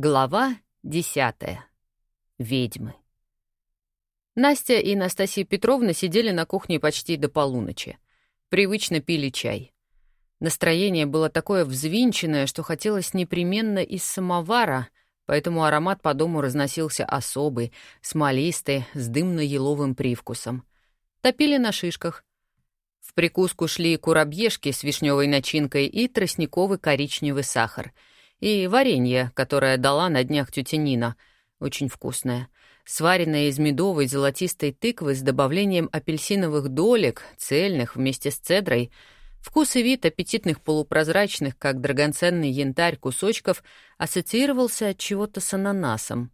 Глава десятая. Ведьмы. Настя и Настасья Петровна сидели на кухне почти до полуночи. Привычно пили чай. Настроение было такое взвинченное, что хотелось непременно из самовара, поэтому аромат по дому разносился особый, смолистый, с дымно-еловым привкусом. Топили на шишках. В прикуску шли курабьешки с вишневой начинкой и тростниковый коричневый сахар — и варенье, которое дала на днях тетя Нина. Очень вкусное. Сваренное из медовой золотистой тыквы с добавлением апельсиновых долек, цельных вместе с цедрой. Вкус и вид аппетитных полупрозрачных, как драгоценный янтарь кусочков, ассоциировался от чего-то с ананасом.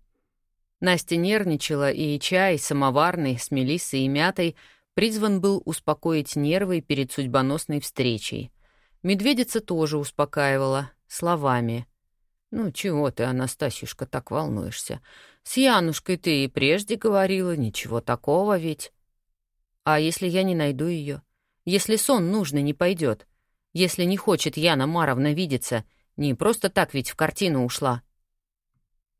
Настя нервничала, и чай, самоварный, с мелиссой и мятой, призван был успокоить нервы перед судьбоносной встречей. Медведица тоже успокаивала, словами — «Ну чего ты, Анастасюшка, так волнуешься? С Янушкой ты и прежде говорила, ничего такого ведь». «А если я не найду ее? Если сон нужный не пойдет? Если не хочет Яна Маровна видеться, не просто так ведь в картину ушла?»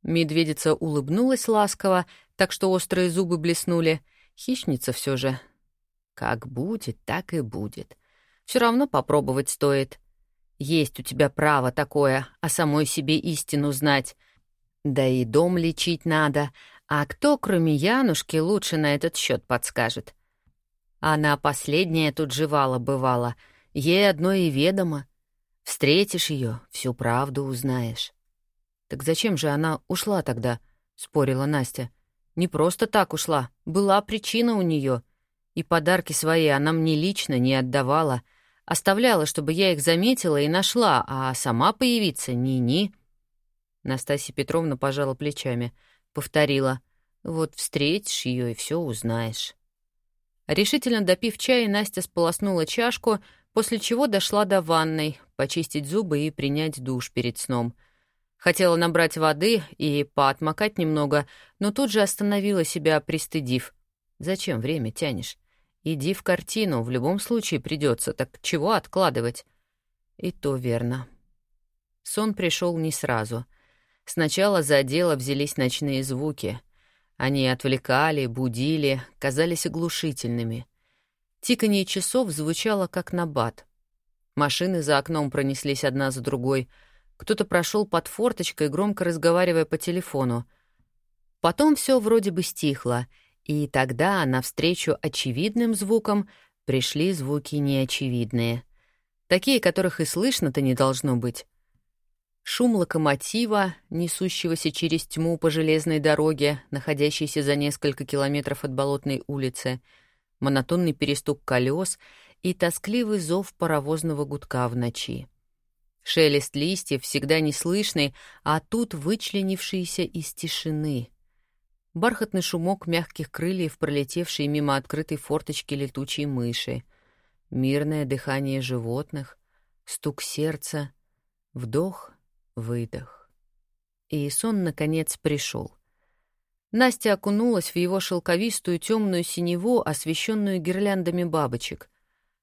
Медведица улыбнулась ласково, так что острые зубы блеснули. Хищница все же. «Как будет, так и будет. Все равно попробовать стоит». Есть у тебя право такое, о самой себе истину знать. Да и дом лечить надо. А кто, кроме Янушки, лучше на этот счет подскажет? Она последняя тут жевала бывала. Ей одно и ведомо. Встретишь ее, всю правду узнаешь. «Так зачем же она ушла тогда?» — спорила Настя. «Не просто так ушла. Была причина у нее. И подарки свои она мне лично не отдавала — Оставляла, чтобы я их заметила и нашла, а сама появиться ни-ни. Настасья Петровна пожала плечами. Повторила. «Вот встретишь ее и все узнаешь». Решительно допив чая, Настя сполоснула чашку, после чего дошла до ванной, почистить зубы и принять душ перед сном. Хотела набрать воды и поотмокать немного, но тут же остановила себя, пристыдив. «Зачем время тянешь? Иди в картину, в любом случае придется, так чего откладывать? И то верно. Сон пришел не сразу. Сначала за дело взялись ночные звуки. Они отвлекали, будили, казались оглушительными. Тиканье часов звучало как набат. Машины за окном пронеслись одна за другой. Кто-то прошел под форточкой, громко разговаривая по телефону. Потом все вроде бы стихло — и тогда навстречу очевидным звукам пришли звуки неочевидные. Такие, которых и слышно-то не должно быть. Шум локомотива, несущегося через тьму по железной дороге, находящейся за несколько километров от Болотной улицы, монотонный перестук колес и тоскливый зов паровозного гудка в ночи. Шелест листьев всегда неслышный, а тут вычленившийся из тишины — бархатный шумок мягких крыльев, пролетевшие мимо открытой форточки летучей мыши, мирное дыхание животных, стук сердца, вдох, выдох. И сон, наконец, пришел. Настя окунулась в его шелковистую темную синеву, освещенную гирляндами бабочек.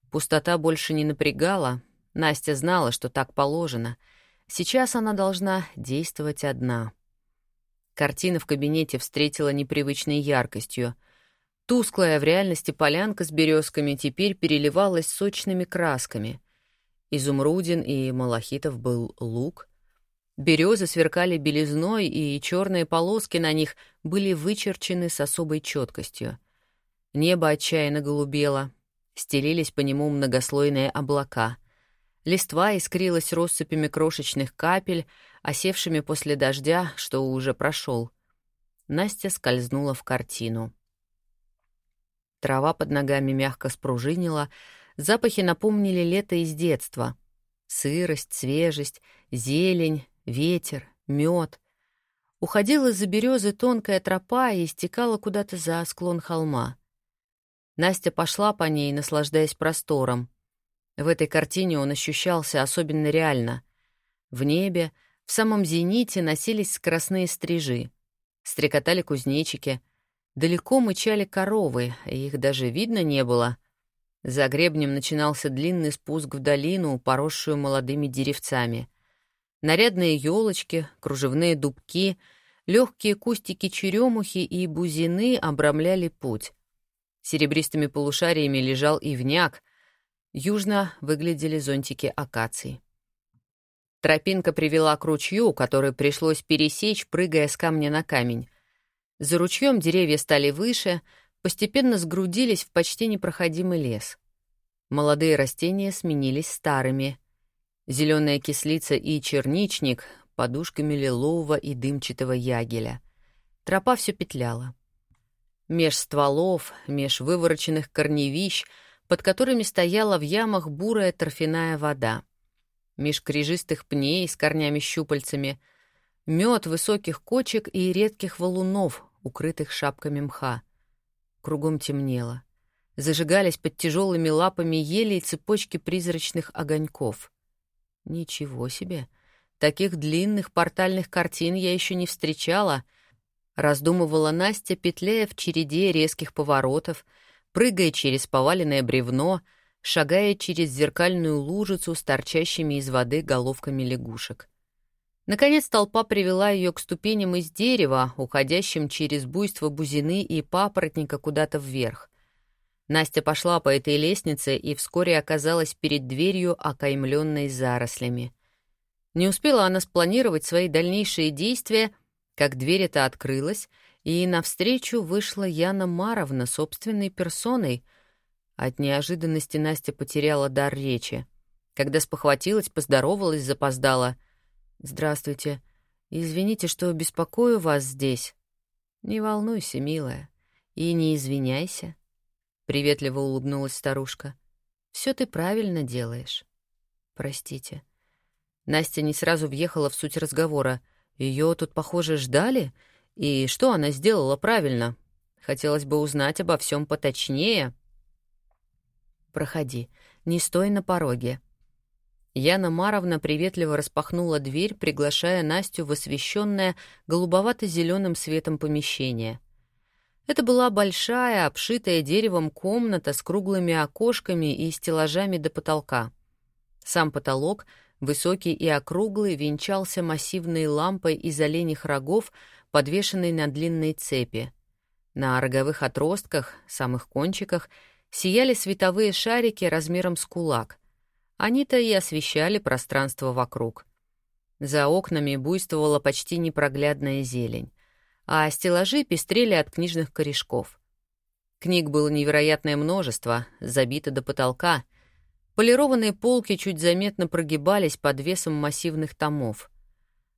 Пустота больше не напрягала. Настя знала, что так положено. Сейчас она должна действовать одна — Картина в кабинете встретила непривычной яркостью. Тусклая в реальности полянка с березками теперь переливалась сочными красками. Изумрудин и малахитов был лук. Березы сверкали белизной, и черные полоски на них были вычерчены с особой четкостью. Небо отчаянно голубело, стелились по нему многослойные облака. Листва искрилась россыпями крошечных капель, осевшими после дождя, что уже прошел. Настя скользнула в картину. Трава под ногами мягко спружинила, запахи напомнили лето из детства. Сырость, свежесть, зелень, ветер, мед. Уходила из-за березы тонкая тропа и стекала куда-то за склон холма. Настя пошла по ней, наслаждаясь простором. В этой картине он ощущался особенно реально. В небе, в самом зените, носились скоростные стрижи. Стрекотали кузнечики. Далеко мычали коровы, их даже видно не было. За гребнем начинался длинный спуск в долину, поросшую молодыми деревцами. Нарядные елочки, кружевные дубки, легкие кустики черемухи и бузины обрамляли путь. Серебристыми полушариями лежал ивняк, южно выглядели зонтики акаций. Тропинка привела к ручью, который пришлось пересечь, прыгая с камня на камень. За ручьем деревья стали выше, постепенно сгрудились в почти непроходимый лес. Молодые растения сменились старыми. Зеленая кислица и черничник — подушками лилового и дымчатого ягеля. Тропа все петляла. Меж стволов, меж вывороченных корневищ, под которыми стояла в ямах бурая торфяная вода. Меж крижистых пней с корнями-щупальцами — Мед высоких кочек и редких валунов, укрытых шапками мха. Кругом темнело. Зажигались под тяжелыми лапами ели и цепочки призрачных огоньков. Ничего себе! Таких длинных портальных картин я еще не встречала. Раздумывала Настя, петляя в череде резких поворотов, прыгая через поваленное бревно, шагая через зеркальную лужицу с торчащими из воды головками лягушек. Наконец толпа привела ее к ступеням из дерева, уходящим через буйство бузины и папоротника куда-то вверх. Настя пошла по этой лестнице и вскоре оказалась перед дверью, окаймленной зарослями. Не успела она спланировать свои дальнейшие действия, как дверь эта открылась, и навстречу вышла Яна Маровна собственной персоной. От неожиданности Настя потеряла дар речи. Когда спохватилась, поздоровалась, запоздала — «Здравствуйте. Извините, что беспокою вас здесь». «Не волнуйся, милая, и не извиняйся», — приветливо улыбнулась старушка. «Все ты правильно делаешь». «Простите». Настя не сразу въехала в суть разговора. Ее тут, похоже, ждали? И что она сделала правильно? Хотелось бы узнать обо всем поточнее. «Проходи, не стой на пороге», Яна Маровна приветливо распахнула дверь, приглашая Настю в освещенное голубовато-зеленым светом помещение. Это была большая, обшитая деревом комната с круглыми окошками и стеллажами до потолка. Сам потолок, высокий и округлый, венчался массивной лампой из оленьих рогов, подвешенной на длинной цепи. На роговых отростках, самых кончиках, сияли световые шарики размером с кулак. Они-то и освещали пространство вокруг. За окнами буйствовала почти непроглядная зелень, а стеллажи пестрели от книжных корешков. Книг было невероятное множество, забито до потолка. Полированные полки чуть заметно прогибались под весом массивных томов.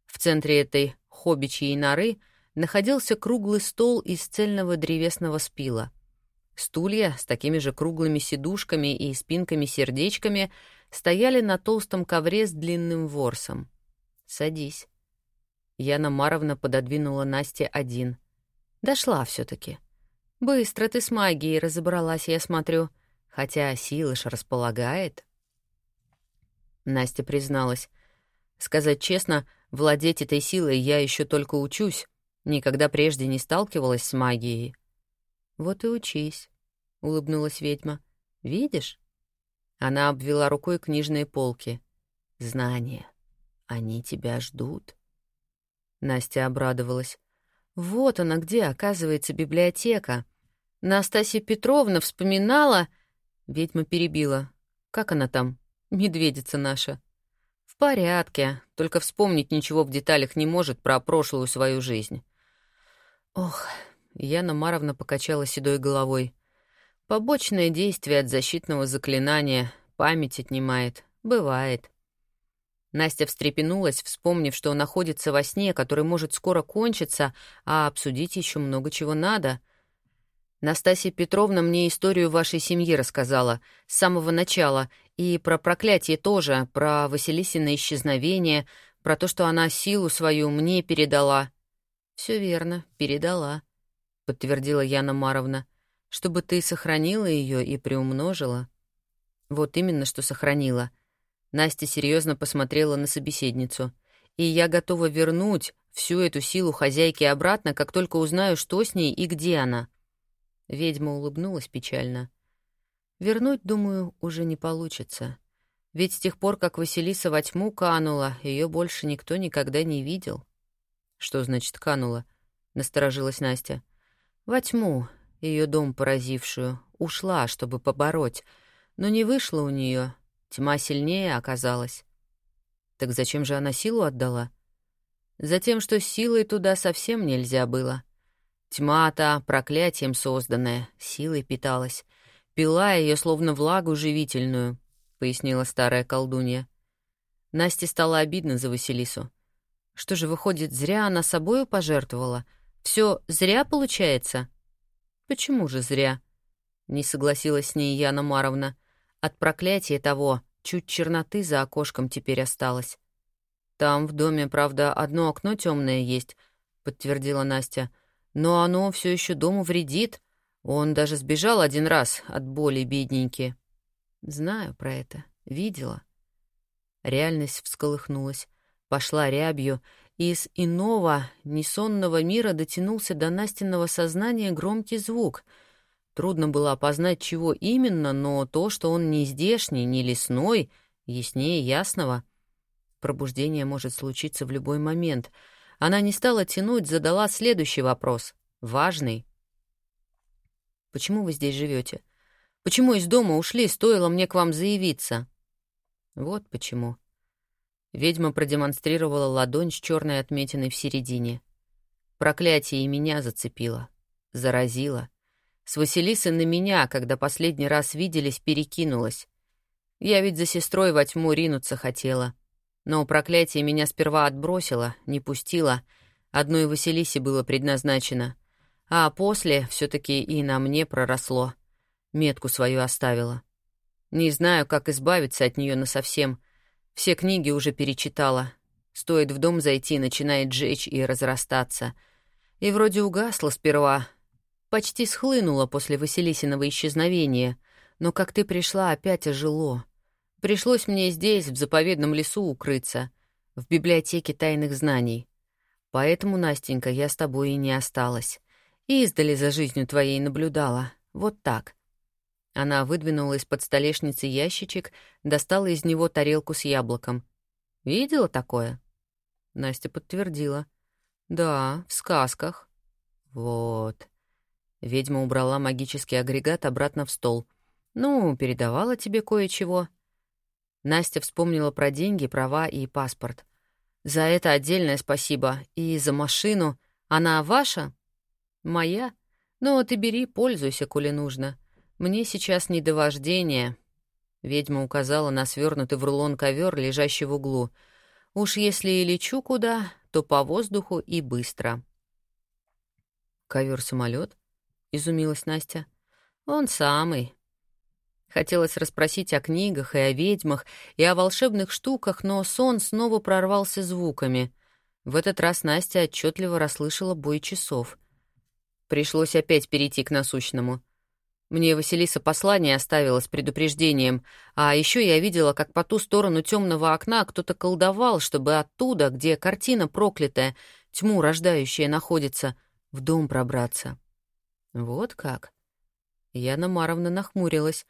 В центре этой хоббичьей норы находился круглый стол из цельного древесного спила. Стулья с такими же круглыми сидушками и спинками-сердечками стояли на толстом ковре с длинным ворсом. «Садись». Яна Маровна пододвинула Насте один. «Дошла все таки Быстро ты с магией разобралась, я смотрю. Хотя сила ж располагает». Настя призналась. «Сказать честно, владеть этой силой я еще только учусь. Никогда прежде не сталкивалась с магией». «Вот и учись», — улыбнулась ведьма. «Видишь, она обвела рукой книжные полки. «Знания. Они тебя ждут». Настя обрадовалась. «Вот она где, оказывается, библиотека. Настасья Петровна вспоминала...» Ведьма перебила. «Как она там? Медведица наша». «В порядке, только вспомнить ничего в деталях не может про прошлую свою жизнь». «Ох...» — Яна Маровна покачала седой головой. Побочное действие от защитного заклинания, память отнимает. Бывает. Настя встрепенулась, вспомнив, что находится во сне, который может скоро кончиться, а обсудить еще много чего надо. Настасья Петровна мне историю вашей семьи рассказала с самого начала, и про проклятие тоже, про Василисина исчезновение, про то, что она силу свою мне передала. Все верно, передала, подтвердила Яна Маровна чтобы ты сохранила ее и приумножила. Вот именно, что сохранила. Настя серьезно посмотрела на собеседницу. И я готова вернуть всю эту силу хозяйки обратно, как только узнаю, что с ней и где она. Ведьма улыбнулась печально. Вернуть, думаю, уже не получится. Ведь с тех пор, как Василиса во тьму канула, ее больше никто никогда не видел. «Что значит канула?» — насторожилась Настя. «Во тьму, ее дом поразившую, ушла, чтобы побороть, но не вышло у нее, тьма сильнее оказалась». «Так зачем же она силу отдала?» «Затем, что силой туда совсем нельзя было. Тьма-то проклятием созданная, силой питалась, пила ее словно влагу живительную» пояснила старая колдунья. Насте стало обидно за Василису. Что же, выходит, зря она собою пожертвовала? Все зря получается? Почему же зря? Не согласилась с ней Яна Маровна. От проклятия того чуть черноты за окошком теперь осталось. Там в доме, правда, одно окно темное есть, подтвердила Настя. Но оно все еще дому вредит. Он даже сбежал один раз от боли, бедненький. Знаю про это. Видела. Реальность всколыхнулась, пошла рябью, из иного, несонного мира дотянулся до Настиного сознания громкий звук. Трудно было опознать, чего именно, но то, что он не здешний, не лесной, яснее ясного. Пробуждение может случиться в любой момент. Она не стала тянуть, задала следующий вопрос. Важный. «Почему вы здесь живете? Почему из дома ушли, стоило мне к вам заявиться?» «Вот почему». Ведьма продемонстрировала ладонь с черной отметиной в середине. Проклятие и меня зацепило. Заразило. С Василисы на меня, когда последний раз виделись, перекинулась. Я ведь за сестрой во тьму ринуться хотела. Но проклятие меня сперва отбросило, не пустило. Одной Василисе было предназначено. А после все таки и на мне проросло метку свою оставила. Не знаю, как избавиться от нее насовсем. Все книги уже перечитала. Стоит в дом зайти, начинает жечь и разрастаться. И вроде угасла сперва. Почти схлынула после Василисиного исчезновения. Но как ты пришла, опять ожило. Пришлось мне здесь, в заповедном лесу, укрыться. В библиотеке тайных знаний. Поэтому, Настенька, я с тобой и не осталась. И издали за жизнью твоей наблюдала. Вот так. Она выдвинула из-под столешницы ящичек, достала из него тарелку с яблоком. «Видела такое?» Настя подтвердила. «Да, в сказках». «Вот». Ведьма убрала магический агрегат обратно в стол. «Ну, передавала тебе кое-чего». Настя вспомнила про деньги, права и паспорт. «За это отдельное спасибо. И за машину. Она ваша?» «Моя? Ну, ты бери, пользуйся, коли нужно. «Мне сейчас не до вождения», — ведьма указала на свернутый в рулон ковер, лежащий в углу. «Уж если и лечу куда, то по воздуху и быстро». ковер самолет изумилась Настя. «Он самый». Хотелось расспросить о книгах и о ведьмах, и о волшебных штуках, но сон снова прорвался звуками. В этот раз Настя отчетливо расслышала бой часов. Пришлось опять перейти к насущному — мне Василиса послание оставила с предупреждением, а еще я видела, как по ту сторону темного окна кто-то колдовал, чтобы оттуда, где картина проклятая, тьму рождающая находится, в дом пробраться. Вот как. Яна Маровна нахмурилась.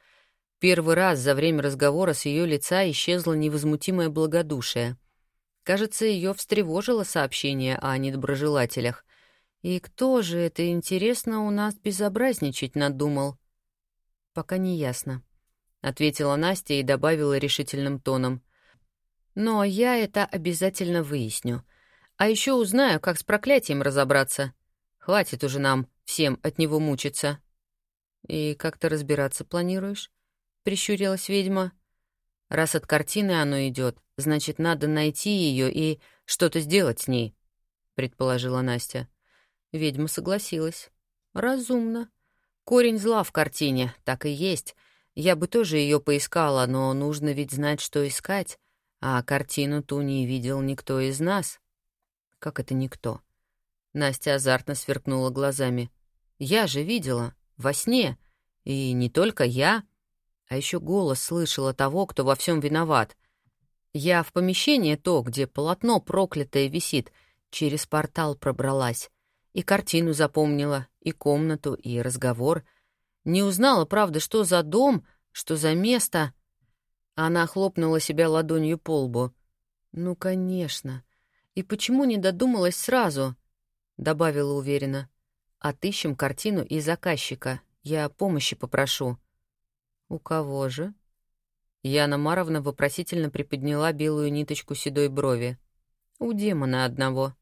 Первый раз за время разговора с ее лица исчезло невозмутимое благодушие. Кажется, ее встревожило сообщение о недоброжелателях. И кто же это, интересно, у нас безобразничать надумал? «Пока не ясно», — ответила Настя и добавила решительным тоном. «Но я это обязательно выясню. А еще узнаю, как с проклятием разобраться. Хватит уже нам всем от него мучиться». «И как ты разбираться планируешь?» — прищурилась ведьма. «Раз от картины оно идет, значит, надо найти ее и что-то сделать с ней», — предположила Настя. Ведьма согласилась. «Разумно. Корень зла в картине, так и есть. Я бы тоже ее поискала, но нужно ведь знать, что искать. А картину ту не видел никто из нас. Как это никто? Настя азартно сверкнула глазами. Я же видела, во сне. И не только я, а еще голос слышала того, кто во всем виноват. Я в помещение то, где полотно проклятое висит, через портал пробралась. И картину запомнила, и комнату, и разговор. Не узнала, правда, что за дом, что за место. Она хлопнула себя ладонью по лбу. «Ну, конечно. И почему не додумалась сразу?» — добавила уверенно. «Отыщем картину и заказчика. Я помощи попрошу». «У кого же?» Яна Маровна вопросительно приподняла белую ниточку седой брови. «У демона одного».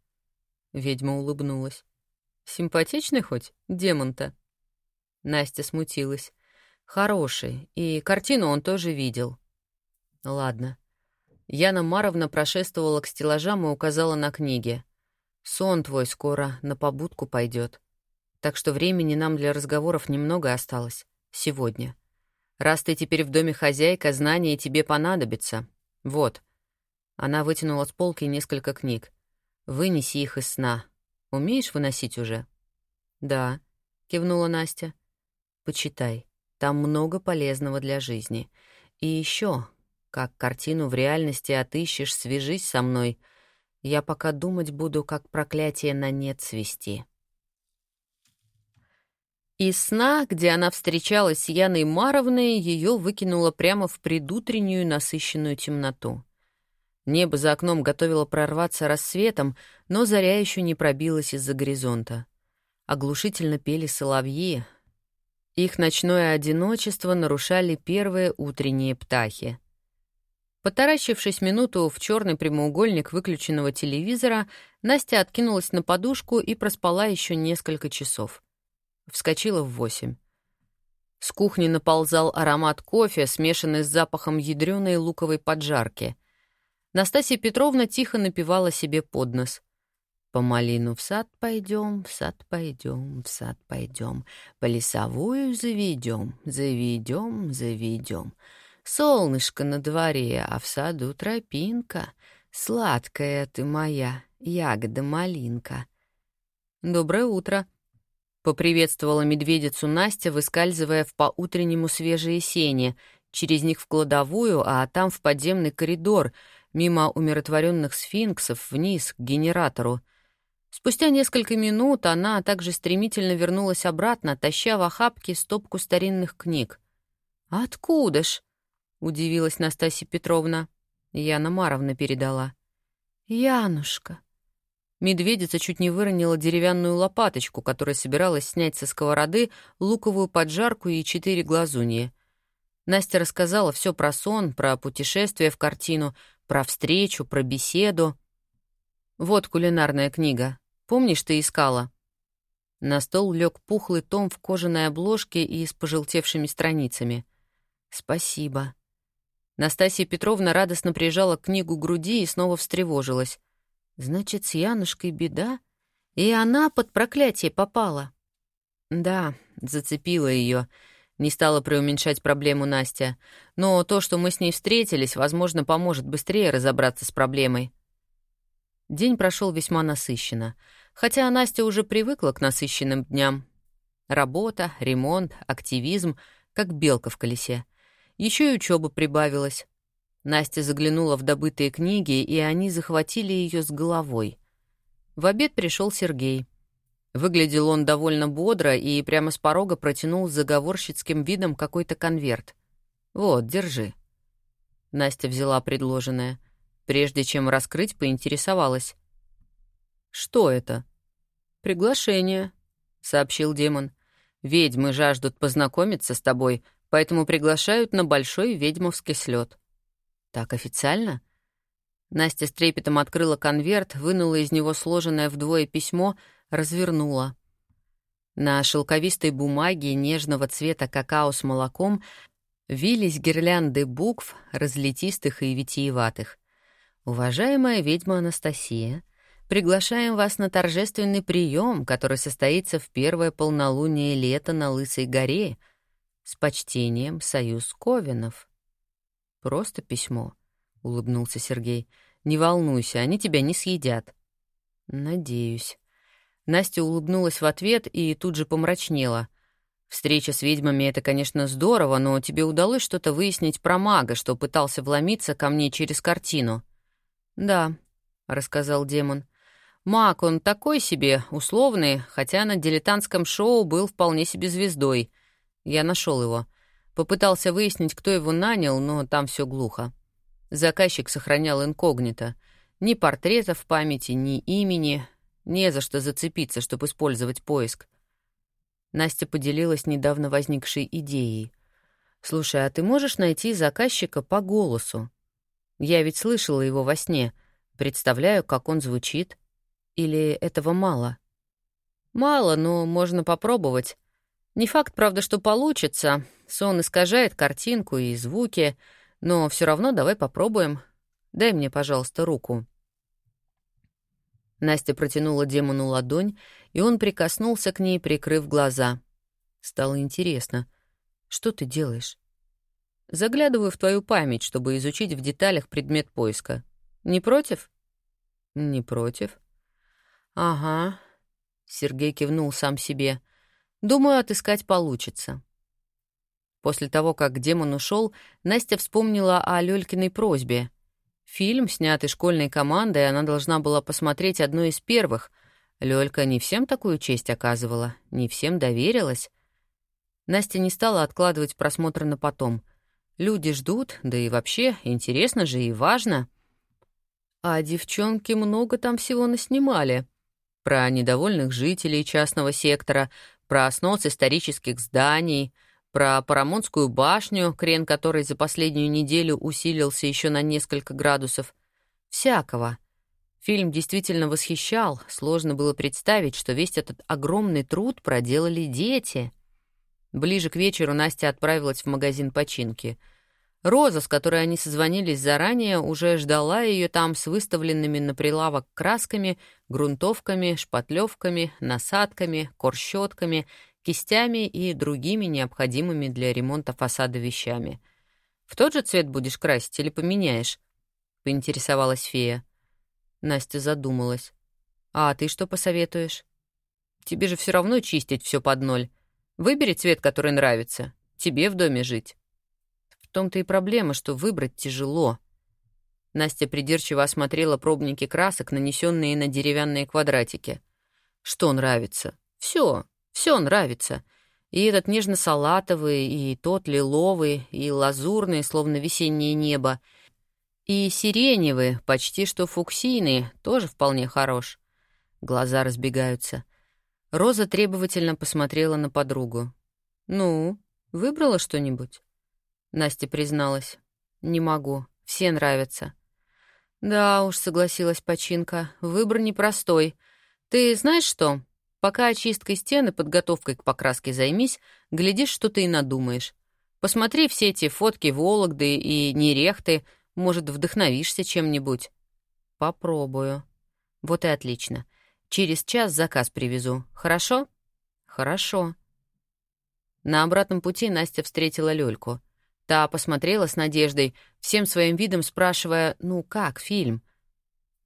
Ведьма улыбнулась. «Симпатичный хоть, демон-то?» Настя смутилась. «Хороший, и картину он тоже видел». «Ладно». Яна Маровна прошествовала к стеллажам и указала на книги. «Сон твой скоро на побудку пойдет. Так что времени нам для разговоров немного осталось. Сегодня». Раз ты теперь в доме хозяйка, знания тебе понадобятся. Вот». Она вытянула с полки несколько книг. «Вынеси их из сна. Умеешь выносить уже?» «Да», — кивнула Настя. «Почитай. Там много полезного для жизни. И еще, как картину в реальности отыщешь, свяжись со мной. Я пока думать буду, как проклятие на нет свести». Из сна, где она встречалась с Яной Маровной, ее выкинуло прямо в предутреннюю насыщенную темноту. Небо за окном готовило прорваться рассветом, но заря еще не пробилась из-за горизонта. Оглушительно пели соловьи. Их ночное одиночество нарушали первые утренние птахи. Потаращившись минуту в черный прямоугольник выключенного телевизора, Настя откинулась на подушку и проспала еще несколько часов. Вскочила в восемь. С кухни наползал аромат кофе, смешанный с запахом ядреной луковой поджарки. Настасья Петровна тихо напевала себе под нос. «По малину в сад пойдем, в сад пойдем, в сад пойдем, по лесовую заведем, заведем, заведем. Солнышко на дворе, а в саду тропинка, сладкая ты моя, ягода-малинка». «Доброе утро», — поприветствовала медведицу Настя, выскальзывая в поутреннему свежие сени, через них в кладовую, а там в подземный коридор, мимо умиротворенных сфинксов, вниз, к генератору. Спустя несколько минут она также стремительно вернулась обратно, таща в охапке стопку старинных книг. «Откуда ж?» — удивилась Настасья Петровна. Яна Маровна передала. «Янушка, Медведица чуть не выронила деревянную лопаточку, которая собиралась снять со сковороды луковую поджарку и четыре глазуньи. Настя рассказала все про сон, про путешествие в картину, про встречу, про беседу. «Вот кулинарная книга. Помнишь, ты искала?» На стол лег пухлый том в кожаной обложке и с пожелтевшими страницами. «Спасибо». Настасья Петровна радостно прижала книгу к груди и снова встревожилась. Значит, с Янушкой беда, и она под проклятие попала. Да, зацепила ее. Не стала преуменьшать проблему Настя. Но то, что мы с ней встретились, возможно, поможет быстрее разобраться с проблемой. День прошел весьма насыщенно, хотя Настя уже привыкла к насыщенным дням. Работа, ремонт, активизм, как белка в колесе. Еще и учеба прибавилась. Настя заглянула в добытые книги, и они захватили ее с головой. В обед пришел Сергей. Выглядел он довольно бодро и прямо с порога протянул с заговорщицким видом какой-то конверт. «Вот, держи». Настя взяла предложенное. Прежде чем раскрыть, поинтересовалась. «Что это?» «Приглашение», — сообщил демон. «Ведьмы жаждут познакомиться с тобой, поэтому приглашают на большой ведьмовский слет. «Так официально?» Настя с трепетом открыла конверт, вынула из него сложенное вдвое письмо, развернула. На шелковистой бумаге нежного цвета какао с молоком вились гирлянды букв, разлетистых и витиеватых. «Уважаемая ведьма Анастасия, приглашаем вас на торжественный прием, который состоится в первое полнолуние лета на Лысой горе. С почтением, Союз Ковенов». «Просто письмо», — улыбнулся Сергей. «Не волнуйся, они тебя не съедят». «Надеюсь». Настя улыбнулась в ответ и тут же помрачнела. «Встреча с ведьмами — это, конечно, здорово, но тебе удалось что-то выяснить про мага, что пытался вломиться ко мне через картину?» «Да», — рассказал демон. «Маг, он такой себе, условный, хотя на дилетантском шоу был вполне себе звездой. Я нашел его. Попытался выяснить, кто его нанял, но там все глухо. Заказчик сохранял инкогнито. Ни портрета в памяти, ни имени. Не за что зацепиться, чтобы использовать поиск. Настя поделилась недавно возникшей идеей. «Слушай, а ты можешь найти заказчика по голосу? Я ведь слышала его во сне. Представляю, как он звучит. Или этого мало?» «Мало, но можно попробовать. Не факт, правда, что получится. Сон искажает картинку и звуки, но все равно давай попробуем. Дай мне, пожалуйста, руку». Настя протянула демону ладонь, и он прикоснулся к ней, прикрыв глаза. Стало интересно. «Что ты делаешь?» «Заглядываю в твою память, чтобы изучить в деталях предмет поиска. Не против?» «Не против». «Ага», — Сергей кивнул сам себе. «Думаю, отыскать получится». После того, как демон ушел, Настя вспомнила о Лёлькиной просьбе — Фильм, снятый школьной командой, она должна была посмотреть одной из первых. Лёлька не всем такую честь оказывала, не всем доверилась. Настя не стала откладывать просмотр на потом. Люди ждут, да и вообще, интересно же и важно. А девчонки много там всего наснимали. Про недовольных жителей частного сектора, про снос исторических зданий — про Парамонскую башню, крен которой за последнюю неделю усилился еще на несколько градусов. Всякого. Фильм действительно восхищал, сложно было представить, что весь этот огромный труд проделали дети. Ближе к вечеру Настя отправилась в магазин починки. Роза, с которой они созвонились заранее, уже ждала ее там с выставленными на прилавок красками, грунтовками, шпатлевками, насадками, корщетками — кистями и другими необходимыми для ремонта фасада вещами. «В тот же цвет будешь красить или поменяешь?» — поинтересовалась фея. Настя задумалась. «А ты что посоветуешь?» «Тебе же все равно чистить все под ноль. Выбери цвет, который нравится. Тебе в доме жить». В том-то и проблема, что выбрать тяжело. Настя придирчиво осмотрела пробники красок, нанесенные на деревянные квадратики. Что нравится? Все. Все нравится. И этот нежно-салатовый, и тот лиловый, и лазурный, словно весеннее небо, и сиреневый, почти что фуксийный, тоже вполне хорош. Глаза разбегаются. Роза требовательно посмотрела на подругу. «Ну, выбрала что-нибудь?» Настя призналась. «Не могу. Все нравятся». «Да уж», — согласилась Починка, — «выбор непростой. Ты знаешь что? Пока очисткой стены, подготовкой к покраске займись, глядишь, что ты и надумаешь. Посмотри все эти фотки Вологды и Нерехты, может, вдохновишься чем-нибудь. Попробую. Вот и отлично. Через час заказ привезу. Хорошо? Хорошо. На обратном пути Настя встретила Лёльку. Та посмотрела с надеждой, всем своим видом спрашивая, ну как фильм?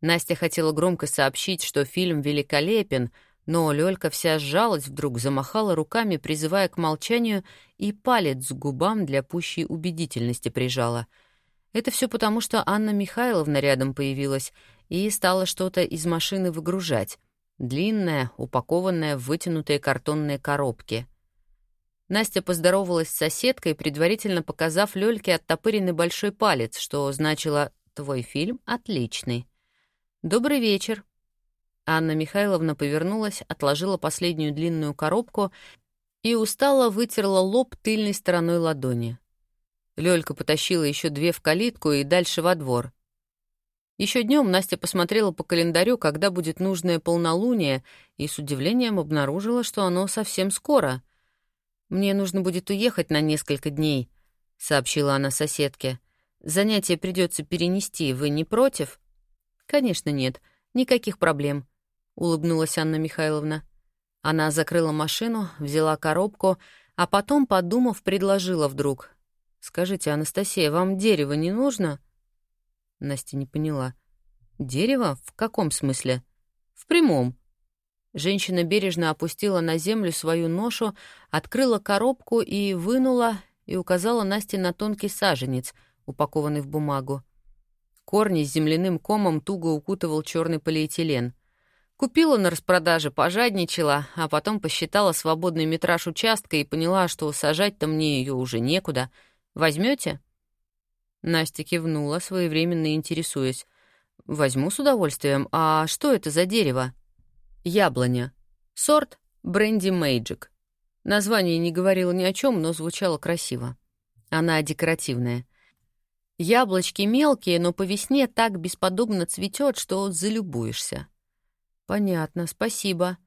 Настя хотела громко сообщить, что фильм великолепен, но Лёлька вся сжалась вдруг, замахала руками, призывая к молчанию, и палец к губам для пущей убедительности прижала. Это все потому, что Анна Михайловна рядом появилась и стала что-то из машины выгружать. Длинная, упакованная в вытянутые картонные коробки. Настя поздоровалась с соседкой, предварительно показав Лёльке оттопыренный большой палец, что значило «Твой фильм отличный». «Добрый вечер», Анна Михайловна повернулась, отложила последнюю длинную коробку и устало вытерла лоб тыльной стороной ладони. Лёлька потащила еще две в калитку и дальше во двор. Еще днем Настя посмотрела по календарю, когда будет нужное полнолуние, и с удивлением обнаружила, что оно совсем скоро. «Мне нужно будет уехать на несколько дней», — сообщила она соседке. «Занятие придется перенести. Вы не против?» «Конечно нет. Никаких проблем», — улыбнулась Анна Михайловна. Она закрыла машину, взяла коробку, а потом, подумав, предложила вдруг. «Скажите, Анастасия, вам дерево не нужно?» Настя не поняла. «Дерево? В каком смысле?» «В прямом». Женщина бережно опустила на землю свою ношу, открыла коробку и вынула, и указала Насте на тонкий саженец, упакованный в бумагу. Корни с земляным комом туго укутывал черный полиэтилен — Купила на распродаже, пожадничала, а потом посчитала свободный метраж участка и поняла, что сажать-то мне ее уже некуда. Возьмете? Настя кивнула, своевременно интересуясь. «Возьму с удовольствием. А что это за дерево?» «Яблоня. Сорт Бренди Мейджик». Название не говорило ни о чем, но звучало красиво. Она декоративная. Яблочки мелкие, но по весне так бесподобно цветет, что залюбуешься. «Понятно, спасибо».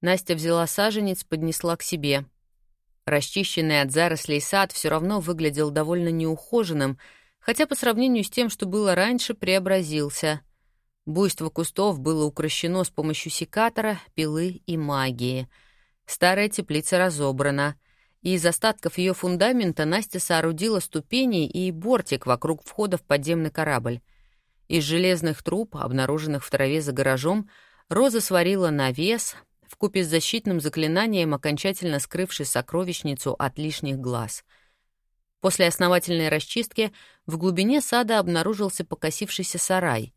Настя взяла саженец, поднесла к себе. Расчищенный от зарослей сад все равно выглядел довольно неухоженным, хотя по сравнению с тем, что было раньше, преобразился. Буйство кустов было укращено с помощью секатора, пилы и магии. Старая теплица разобрана, и из остатков ее фундамента Настя соорудила ступени и бортик вокруг входа в подземный корабль. Из железных труб, обнаруженных в траве за гаражом, Роза сварила навес, вкупе с защитным заклинанием, окончательно скрывший сокровищницу от лишних глаз. После основательной расчистки в глубине сада обнаружился покосившийся сарай.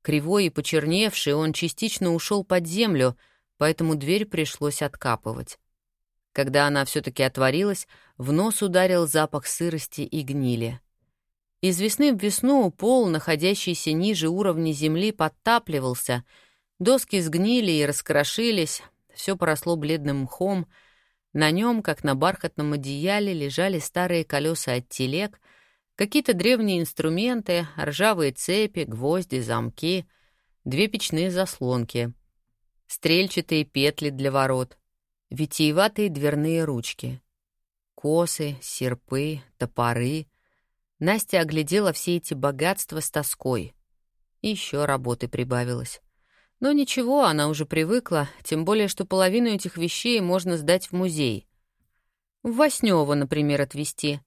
Кривой и почерневший, он частично ушел под землю, поэтому дверь пришлось откапывать. Когда она все-таки отворилась, в нос ударил запах сырости и гнили. Из весны в весну пол, находящийся ниже уровня земли, подтапливался — Доски сгнили и раскрошились, все поросло бледным мхом. На нем, как на бархатном одеяле, лежали старые колеса от телег, какие-то древние инструменты, ржавые цепи, гвозди, замки, две печные заслонки, стрельчатые петли для ворот, витиеватые дверные ручки, косы, серпы, топоры. Настя оглядела все эти богатства с тоской. Еще работы прибавилось. Но ничего, она уже привыкла, тем более, что половину этих вещей можно сдать в музей. В Воснёво, например, отвезти.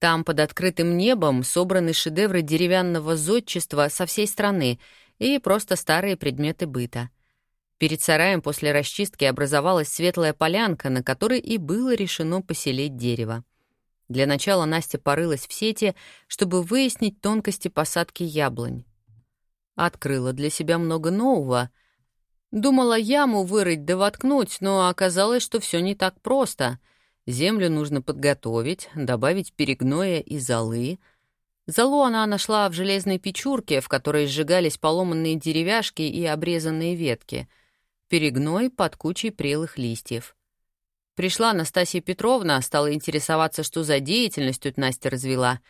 Там под открытым небом собраны шедевры деревянного зодчества со всей страны и просто старые предметы быта. Перед сараем после расчистки образовалась светлая полянка, на которой и было решено поселить дерево. Для начала Настя порылась в сети, чтобы выяснить тонкости посадки яблонь. Открыла для себя много нового. Думала яму вырыть да воткнуть, но оказалось, что все не так просто. Землю нужно подготовить, добавить перегноя и золы. Золу она нашла в железной печурке, в которой сжигались поломанные деревяшки и обрезанные ветки. Перегной под кучей прелых листьев. Пришла Анастасия Петровна, стала интересоваться, что за деятельность тут Настя развела.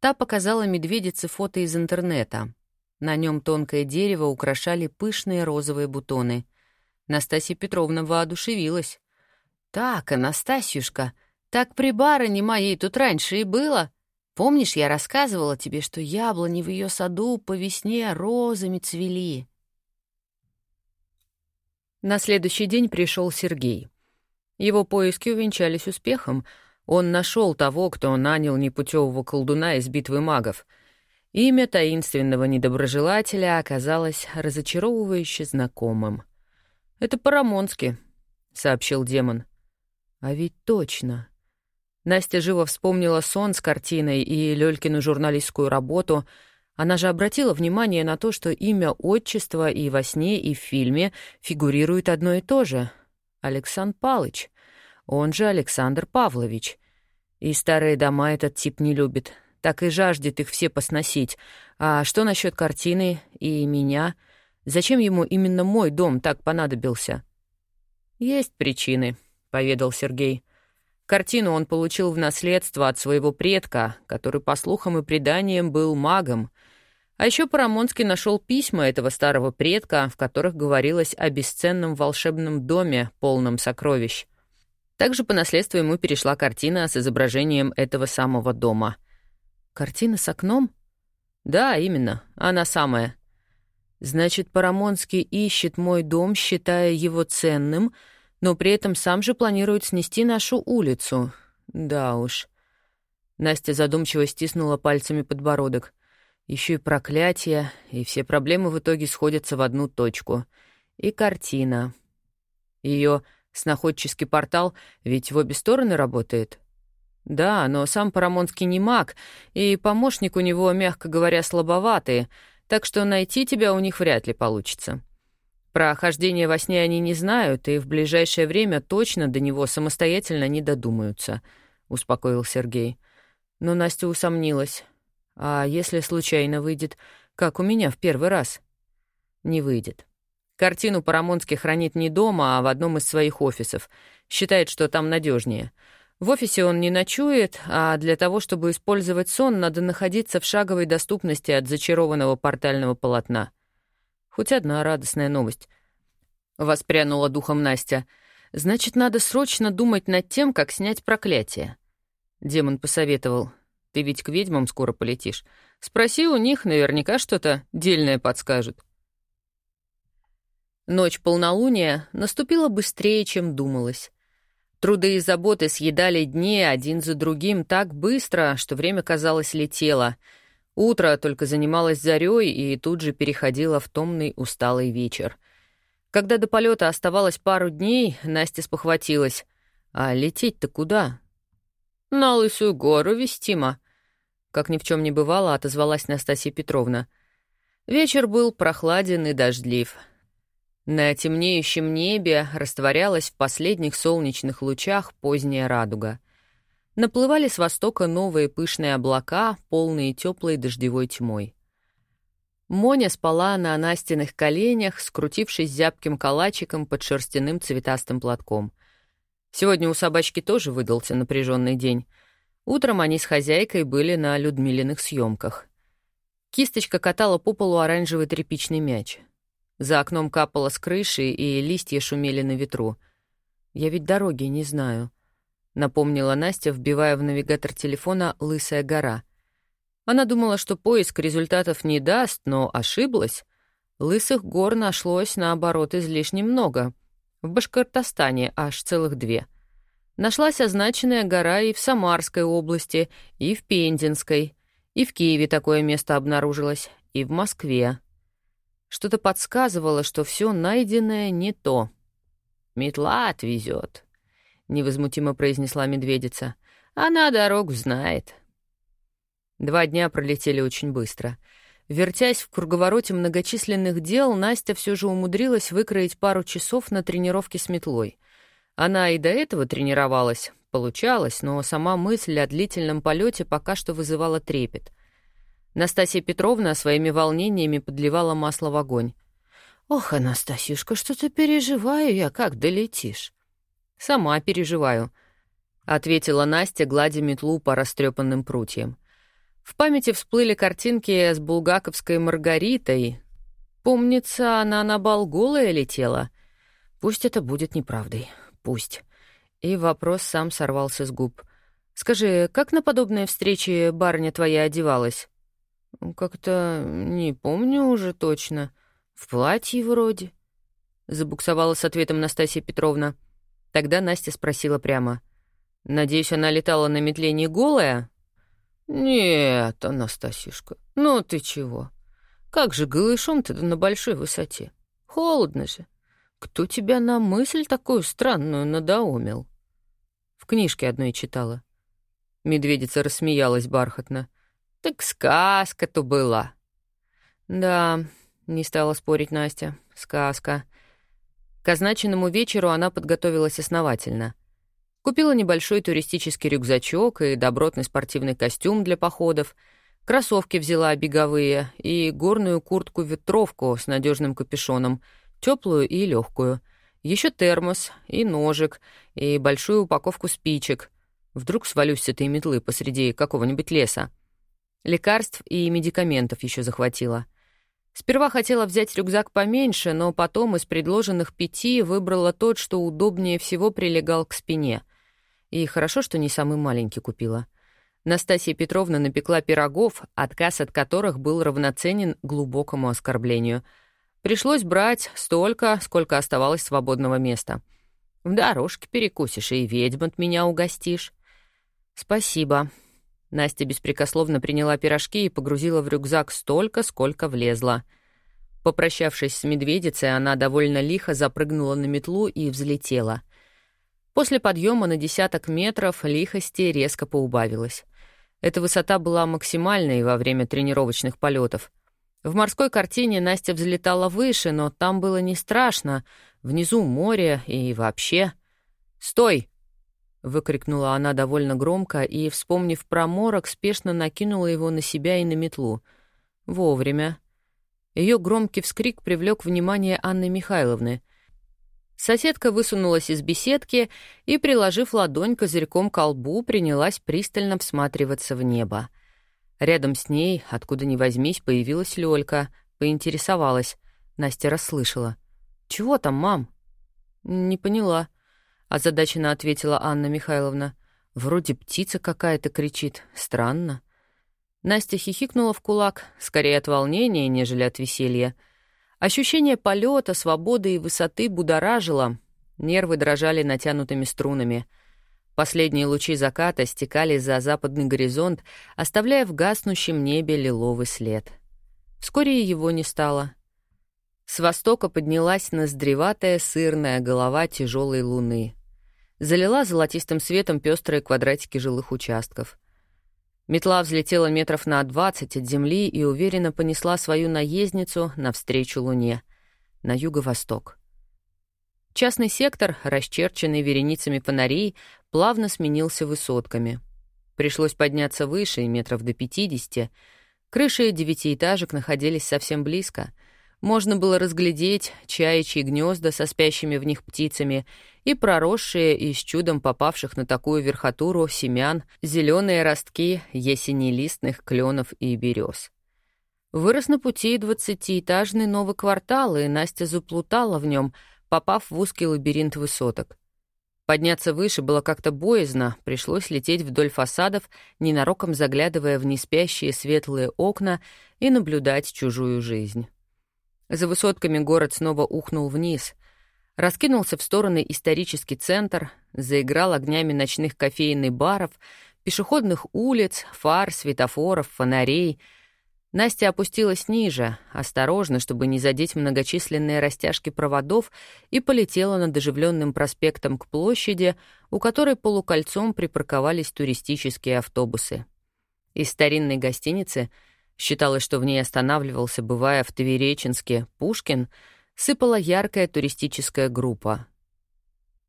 Та показала медведице фото из интернета. На нем тонкое дерево украшали пышные розовые бутоны. Настасья Петровна воодушевилась. «Так, Анастасьюшка, так при барыне моей тут раньше и было. Помнишь, я рассказывала тебе, что яблони в ее саду по весне розами цвели?» На следующий день пришел Сергей. Его поиски увенчались успехом. Он нашел того, кто нанял непутевого колдуна из битвы магов — Имя таинственного недоброжелателя оказалось разочаровывающе знакомым. «Это по-рамонски», — сообщил демон. «А ведь точно». Настя живо вспомнила сон с картиной и Лёлькину журналистскую работу. Она же обратила внимание на то, что имя отчества и во сне, и в фильме фигурирует одно и то же — Александр Палыч, он же Александр Павлович. И старые дома этот тип не любит, так и жаждет их все посносить. А что насчет картины и меня? Зачем ему именно мой дом так понадобился? Есть причины, поведал Сергей. Картину он получил в наследство от своего предка, который, по слухам и преданиям, был магом. А еще Парамонский нашел письма этого старого предка, в которых говорилось о бесценном волшебном доме, полном сокровищ. Также по наследству ему перешла картина с изображением этого самого дома. Картина с окном? Да, именно, она самая. Значит, Парамонский ищет мой дом, считая его ценным, но при этом сам же планирует снести нашу улицу. Да уж. Настя задумчиво стиснула пальцами подбородок. Еще и проклятие, и все проблемы в итоге сходятся в одну точку. И картина. Ее сноходческий портал ведь в обе стороны работает. Да, но сам Парамонский не маг, и помощник у него, мягко говоря, слабоватый, так что найти тебя у них вряд ли получится. Про хождение во сне они не знают и в ближайшее время точно до него самостоятельно не додумаются, — успокоил Сергей. Но Настя усомнилась. А если случайно выйдет, как у меня в первый раз? Не выйдет. Картину Парамонский хранит не дома, а в одном из своих офисов. Считает, что там надежнее. В офисе он не ночует, а для того, чтобы использовать сон, надо находиться в шаговой доступности от зачарованного портального полотна. Хоть одна радостная новость. Воспрянула духом Настя. Значит, надо срочно думать над тем, как снять проклятие. Демон посоветовал. Ты ведь к ведьмам скоро полетишь. Спроси у них, наверняка что-то дельное подскажут. Ночь полнолуния наступила быстрее, чем думалось. Труды и заботы съедали дни один за другим так быстро, что время, казалось, летело — Утро только занималось зарей и тут же переходило в томный усталый вечер. Когда до полета оставалось пару дней, Настя спохватилась. «А лететь-то куда?» «На Лысую гору вестима», — как ни в чем не бывало, отозвалась Настасья Петровна. Вечер был прохладен и дождлив. На темнеющем небе растворялась в последних солнечных лучах поздняя радуга. Наплывали с востока новые пышные облака, полные теплой дождевой тьмой. Моня спала на Настиных коленях, скрутившись зябким калачиком под шерстяным цветастым платком. Сегодня у собачки тоже выдался напряженный день. Утром они с хозяйкой были на Людмилиных съемках. Кисточка катала по полу оранжевый тряпичный мяч. За окном капало с крыши, и листья шумели на ветру. «Я ведь дороги не знаю», — напомнила Настя, вбивая в навигатор телефона «Лысая гора». Она думала, что поиск результатов не даст, но ошиблась. Лысых гор нашлось, наоборот, излишне много. В Башкортостане аж целых две. Нашлась означенная гора и в Самарской области, и в Пензенской, и в Киеве такое место обнаружилось, и в Москве. Что-то подсказывало, что все найденное не то. «Метла отвезет», — невозмутимо произнесла медведица. «Она дорогу знает». Два дня пролетели очень быстро. Вертясь в круговороте многочисленных дел, Настя все же умудрилась выкроить пару часов на тренировке с метлой. Она и до этого тренировалась, получалось, но сама мысль о длительном полете пока что вызывала трепет. Настасья Петровна своими волнениями подливала масло в огонь. «Ох, Анастасюшка, что-то переживаю я, как долетишь». «Сама переживаю», — ответила Настя, гладя метлу по растрепанным прутьям. В памяти всплыли картинки с булгаковской Маргаритой. Помнится, она на бал голая летела. Пусть это будет неправдой. Пусть. И вопрос сам сорвался с губ. «Скажи, как на подобной встрече барыня твоя одевалась?» «Как-то не помню уже точно. В платье вроде». Забуксовала с ответом Настасья Петровна. Тогда Настя спросила прямо. «Надеюсь, она летала на метле не голая?» «Нет, Анастасюшка, ну ты чего? Как же голышом-то на большой высоте? Холодно же. Кто тебя на мысль такую странную надоумил?» В книжке одной читала. Медведица рассмеялась бархатно. «Так сказка-то была». «Да», — не стала спорить Настя, — «сказка. К означенному вечеру она подготовилась основательно. Купила небольшой туристический рюкзачок и добротный спортивный костюм для походов, кроссовки взяла беговые и горную куртку-ветровку с надежным капюшоном, теплую и легкую, еще термос и ножик, и большую упаковку спичек. Вдруг свалюсь с этой метлы посреди какого-нибудь леса. Лекарств и медикаментов еще захватила — Сперва хотела взять рюкзак поменьше, но потом из предложенных пяти выбрала тот, что удобнее всего прилегал к спине. И хорошо, что не самый маленький купила. Настасья Петровна напекла пирогов, отказ от которых был равноценен глубокому оскорблению. Пришлось брать столько, сколько оставалось свободного места. В дорожке перекусишь и ведьм от меня угостишь. «Спасибо», Настя беспрекословно приняла пирожки и погрузила в рюкзак столько, сколько влезла. Попрощавшись с медведицей, она довольно лихо запрыгнула на метлу и взлетела. После подъема на десяток метров лихости резко поубавилась. Эта высота была максимальной во время тренировочных полетов. В морской картине Настя взлетала выше, но там было не страшно. Внизу море и вообще... «Стой!» — выкрикнула она довольно громко и, вспомнив про морок, спешно накинула его на себя и на метлу. Вовремя. Ее громкий вскрик привлек внимание Анны Михайловны. Соседка высунулась из беседки и, приложив ладонь козырьком к колбу, принялась пристально всматриваться в небо. Рядом с ней, откуда ни возьмись, появилась Лёлька, поинтересовалась. Настя расслышала. «Чего там, мам?» «Не поняла», — озадаченно ответила Анна Михайловна. «Вроде птица какая-то кричит. Странно». Настя хихикнула в кулак, скорее от волнения, нежели от веселья. Ощущение полета, свободы и высоты будоражило. Нервы дрожали натянутыми струнами. Последние лучи заката стекали за западный горизонт, оставляя в гаснущем небе лиловый след. Вскоре его не стало. С востока поднялась ноздреватая сырная голова тяжелой луны. Залила золотистым светом пестрые квадратики жилых участков — Метла взлетела метров на двадцать от земли и уверенно понесла свою наездницу навстречу Луне, на юго-восток. Частный сектор, расчерченный вереницами фонарей, плавно сменился высотками. Пришлось подняться выше, метров до пятидесяти. Крыши девятиэтажек находились совсем близко — можно было разглядеть чаячьи гнезда со спящими в них птицами и проросшие из чудом попавших на такую верхотуру семян зеленые ростки ясенелистных кленов и берез. Вырос на пути двадцатиэтажный новый квартал, и Настя заплутала в нем, попав в узкий лабиринт высоток. Подняться выше было как-то боязно, пришлось лететь вдоль фасадов, ненароком заглядывая в неспящие светлые окна и наблюдать чужую жизнь. За высотками город снова ухнул вниз. Раскинулся в стороны исторический центр, заиграл огнями ночных кофейных баров, пешеходных улиц, фар, светофоров, фонарей. Настя опустилась ниже, осторожно, чтобы не задеть многочисленные растяжки проводов, и полетела над оживленным проспектом к площади, у которой полукольцом припарковались туристические автобусы. Из старинной гостиницы — Считалось, что в ней останавливался, бывая в Твереченске, Пушкин, сыпала яркая туристическая группа.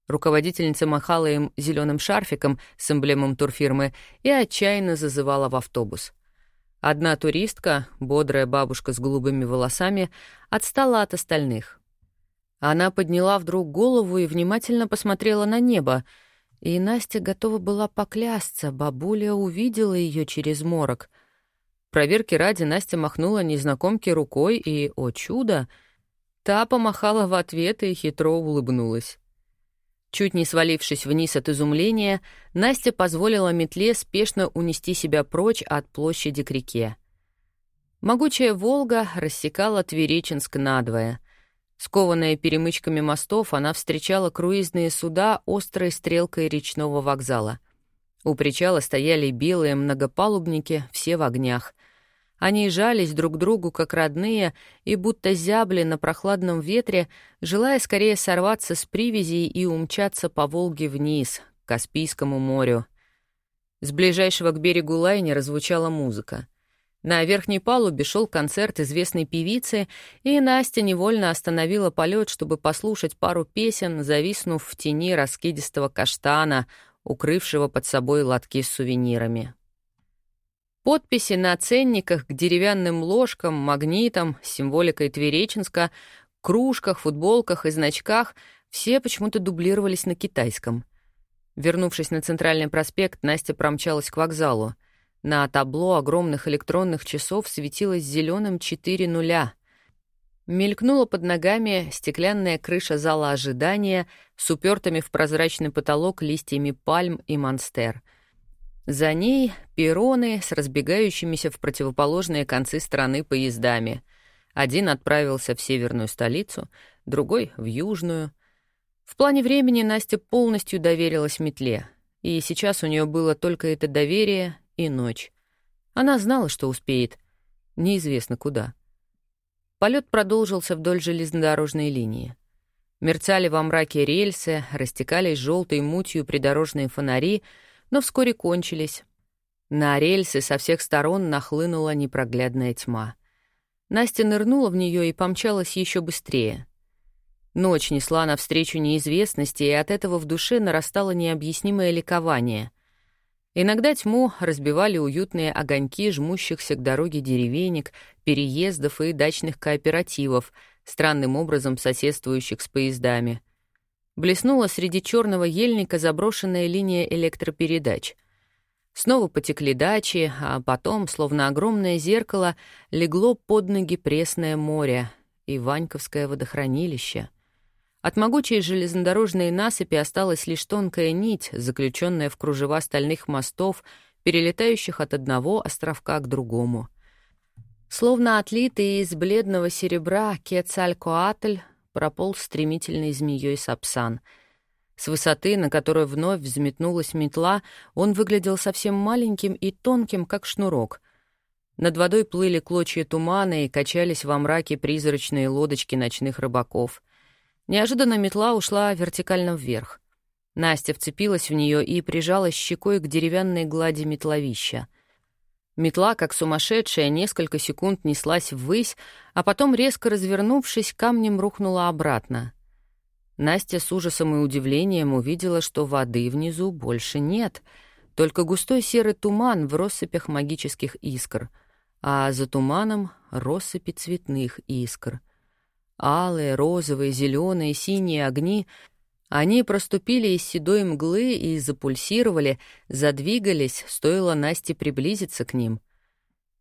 Руководительница махала им зеленым шарфиком с эмблемом турфирмы и отчаянно зазывала в автобус. Одна туристка, бодрая бабушка с голубыми волосами, отстала от остальных. Она подняла вдруг голову и внимательно посмотрела на небо, и Настя готова была поклясться, бабуля увидела ее через морок — Проверки ради Настя махнула незнакомке рукой, и, о чудо, та помахала в ответ и хитро улыбнулась. Чуть не свалившись вниз от изумления, Настя позволила метле спешно унести себя прочь от площади к реке. Могучая «Волга» рассекала Твереченск надвое. Скованная перемычками мостов, она встречала круизные суда острой стрелкой речного вокзала. У причала стояли белые многопалубники, все в огнях. Они жались друг к другу, как родные, и будто зябли на прохладном ветре, желая скорее сорваться с привязей и умчаться по Волге вниз, к Каспийскому морю. С ближайшего к берегу лайнера звучала музыка. На верхней палубе шел концерт известной певицы, и Настя невольно остановила полет, чтобы послушать пару песен, зависнув в тени раскидистого каштана, укрывшего под собой лотки с сувенирами. Подписи на ценниках к деревянным ложкам, магнитам, символикой Твереченска, кружках, футболках и значках все почему-то дублировались на китайском. Вернувшись на Центральный проспект, Настя промчалась к вокзалу. На табло огромных электронных часов светилось зеленым четыре нуля. Мелькнула под ногами стеклянная крыша зала ожидания с упертыми в прозрачный потолок листьями пальм и монстер — за ней перроны с разбегающимися в противоположные концы страны поездами. Один отправился в северную столицу, другой — в южную. В плане времени Настя полностью доверилась метле, и сейчас у нее было только это доверие и ночь. Она знала, что успеет, неизвестно куда. Полет продолжился вдоль железнодорожной линии. Мерцали во мраке рельсы, растекались желтой мутью придорожные фонари — но вскоре кончились. На рельсы со всех сторон нахлынула непроглядная тьма. Настя нырнула в нее и помчалась еще быстрее. Ночь несла навстречу неизвестности, и от этого в душе нарастало необъяснимое ликование. Иногда тьму разбивали уютные огоньки жмущихся к дороге деревенек, переездов и дачных кооперативов, странным образом соседствующих с поездами. Блеснула среди черного ельника заброшенная линия электропередач. Снова потекли дачи, а потом, словно огромное зеркало, легло под ноги пресное море и Ваньковское водохранилище — от могучей железнодорожной насыпи осталась лишь тонкая нить, заключенная в кружева стальных мостов, перелетающих от одного островка к другому. Словно отлитый из бледного серебра Кецалькоатль прополз стремительной змеей Сапсан. С высоты, на которой вновь взметнулась метла, он выглядел совсем маленьким и тонким, как шнурок — над водой плыли клочья тумана и качались во мраке призрачные лодочки ночных рыбаков. Неожиданно метла ушла вертикально вверх. Настя вцепилась в нее и прижалась щекой к деревянной глади метловища. Метла, как сумасшедшая, несколько секунд неслась ввысь, а потом, резко развернувшись, камнем рухнула обратно. Настя с ужасом и удивлением увидела, что воды внизу больше нет, только густой серый туман в россыпях магических искр, а за туманом — россыпи цветных искр — Алые, розовые, зеленые, синие огни. Они проступили из седой мглы и запульсировали, задвигались, стоило Насте приблизиться к ним.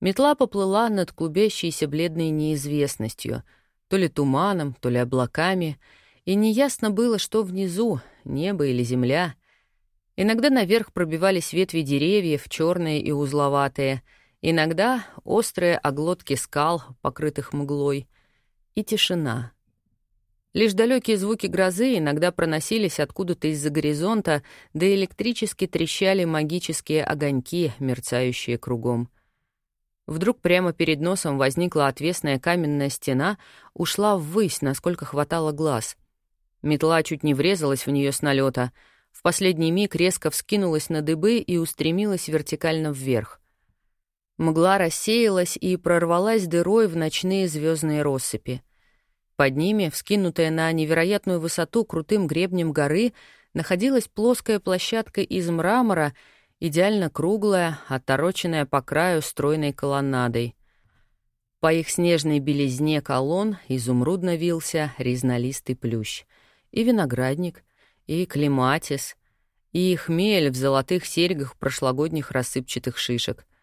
Метла поплыла над клубящейся бледной неизвестностью, то ли туманом, то ли облаками, и неясно было, что внизу, небо или земля. Иногда наверх пробивались ветви деревьев, черные и узловатые, иногда острые оглотки скал, покрытых мглой — и тишина. Лишь далекие звуки грозы иногда проносились откуда-то из-за горизонта, да электрически трещали магические огоньки, мерцающие кругом. Вдруг прямо перед носом возникла отвесная каменная стена, ушла ввысь, насколько хватало глаз. Метла чуть не врезалась в нее с налета. В последний миг резко вскинулась на дыбы и устремилась вертикально вверх. Мгла рассеялась и прорвалась дырой в ночные звездные россыпи. Под ними, вскинутая на невероятную высоту крутым гребнем горы, находилась плоская площадка из мрамора, идеально круглая, отороченная по краю стройной колоннадой. По их снежной белизне колонн изумрудно вился резнолистый плющ. И виноградник, и клематис, и хмель в золотых серьгах прошлогодних рассыпчатых шишек —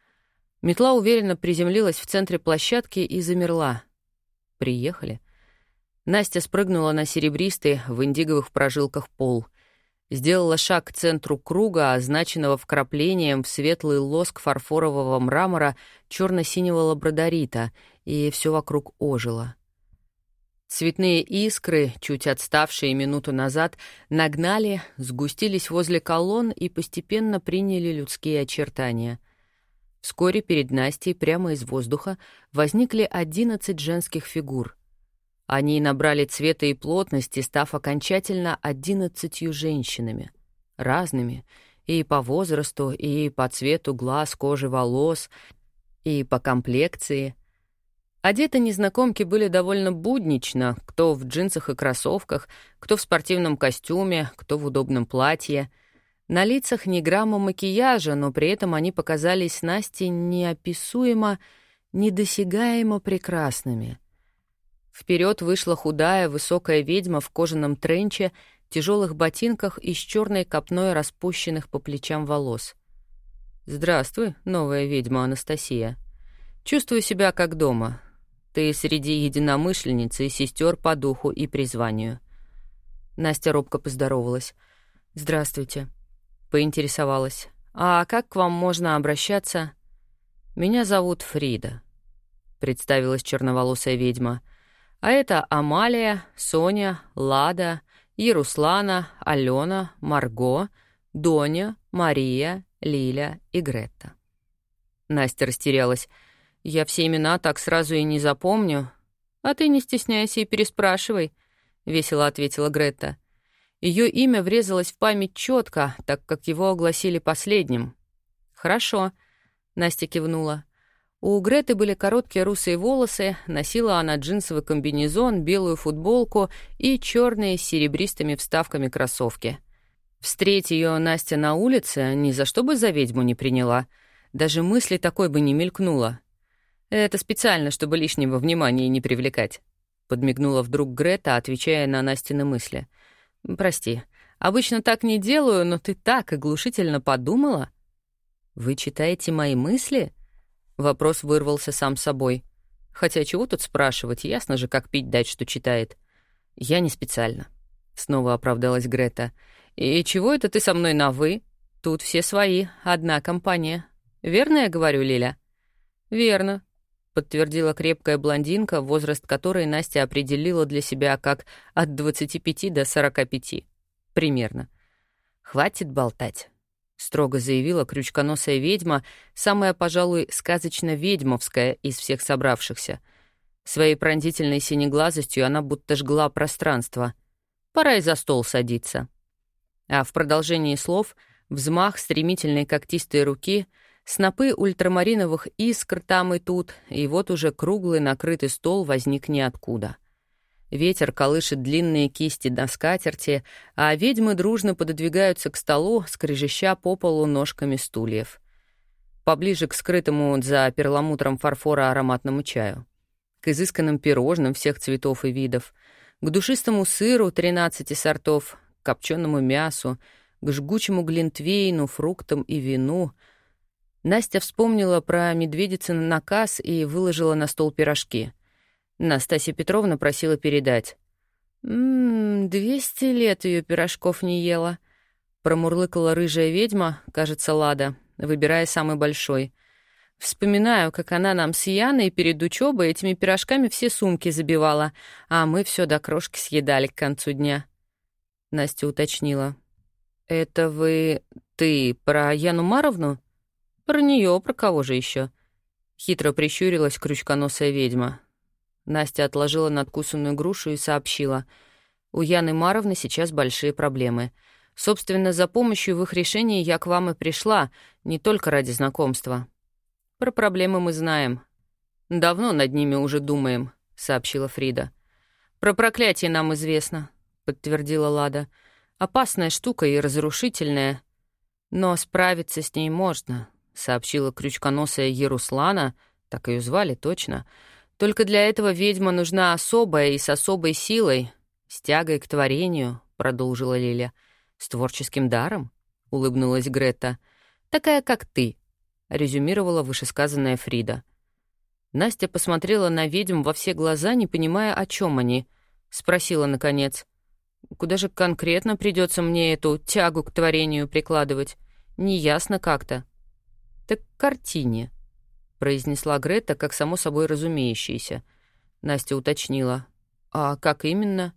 Метла уверенно приземлилась в центре площадки и замерла. Приехали. Настя спрыгнула на серебристый в индиговых прожилках пол. Сделала шаг к центру круга, означенного вкраплением в светлый лоск фарфорового мрамора черно-синего лабрадорита, и все вокруг ожило. Цветные искры, чуть отставшие минуту назад, нагнали, сгустились возле колонн и постепенно приняли людские очертания — Вскоре перед Настей прямо из воздуха возникли одиннадцать женских фигур. Они набрали цвета и плотности, став окончательно одиннадцатью женщинами. Разными. И по возрасту, и по цвету глаз, кожи, волос, и по комплекции. Одеты незнакомки были довольно буднично, кто в джинсах и кроссовках, кто в спортивном костюме, кто в удобном платье — на лицах ни грамма макияжа, но при этом они показались Насте неописуемо, недосягаемо прекрасными. Вперед вышла худая, высокая ведьма в кожаном тренче, тяжелых ботинках и с черной копной распущенных по плечам волос. «Здравствуй, новая ведьма Анастасия. Чувствую себя как дома. Ты среди единомышленниц и сестер по духу и призванию». Настя робко поздоровалась. «Здравствуйте». Поинтересовалась. «А как к вам можно обращаться?» «Меня зовут Фрида», — представилась черноволосая ведьма. «А это Амалия, Соня, Лада, Яруслана, Алена, Марго, Доня, Мария, Лиля и Гретта». Настя растерялась. «Я все имена так сразу и не запомню». «А ты не стесняйся и переспрашивай», — весело ответила Гретта. Ее имя врезалось в память четко, так как его огласили последним. «Хорошо», — Настя кивнула. У Греты были короткие русые волосы, носила она джинсовый комбинезон, белую футболку и черные с серебристыми вставками кроссовки. Встреть ее Настя на улице ни за что бы за ведьму не приняла. Даже мысли такой бы не мелькнула. Это специально, чтобы лишнего внимания не привлекать. Подмигнула вдруг Грета, отвечая на Настины мысли. «Прости, обычно так не делаю, но ты так оглушительно подумала». «Вы читаете мои мысли?» Вопрос вырвался сам собой. Хотя чего тут спрашивать, ясно же, как пить дать, что читает. «Я не специально», — снова оправдалась Грета. «И чего это ты со мной на «вы»? Тут все свои, одна компания. Верно я говорю, Лиля?» «Верно», — подтвердила крепкая блондинка, возраст которой Настя определила для себя как от 25 до 45. Примерно. «Хватит болтать строго заявила крючконосая ведьма, самая, пожалуй, сказочно-ведьмовская из всех собравшихся. Своей пронзительной синеглазостью она будто жгла пространство. Пора и за стол садиться. А в продолжении слов взмах стремительной когтистой руки, снопы ультрамариновых искр там и тут, и вот уже круглый накрытый стол возник ниоткуда. Ветер колышет длинные кисти до скатерти, а ведьмы дружно пододвигаются к столу, скрежеща по полу ножками стульев. Поближе к скрытому за перламутром фарфора ароматному чаю. К изысканным пирожным всех цветов и видов. К душистому сыру 13 сортов, к копченому мясу, к жгучему глинтвейну, фруктам и вину. Настя вспомнила про медведицын наказ и выложила на стол пирожки — Настасья Петровна просила передать. «Ммм, двести лет ее пирожков не ела», — промурлыкала рыжая ведьма, кажется, Лада, выбирая самый большой. «Вспоминаю, как она нам с Яной перед учебой этими пирожками все сумки забивала, а мы все до крошки съедали к концу дня». Настя уточнила. «Это вы... ты про Яну Маровну?» «Про нее, про кого же еще? Хитро прищурилась крючконосая ведьма. Настя отложила надкусанную грушу и сообщила. «У Яны Маровны сейчас большие проблемы. Собственно, за помощью в их решении я к вам и пришла, не только ради знакомства. Про проблемы мы знаем. Давно над ними уже думаем», — сообщила Фрида. «Про проклятие нам известно», — подтвердила Лада. «Опасная штука и разрушительная. Но справиться с ней можно», — сообщила крючконосая Еруслана, так ее звали точно, — только для этого ведьма нужна особая и с особой силой, с тягой к творению, — продолжила Лиля. С творческим даром, — улыбнулась Грета. Такая, как ты, — резюмировала вышесказанная Фрида. Настя посмотрела на ведьм во все глаза, не понимая, о чем они. Спросила, наконец. «Куда же конкретно придется мне эту тягу к творению прикладывать? Неясно как-то». «Так к картине», произнесла Грета, как само собой разумеющееся. Настя уточнила. «А как именно?»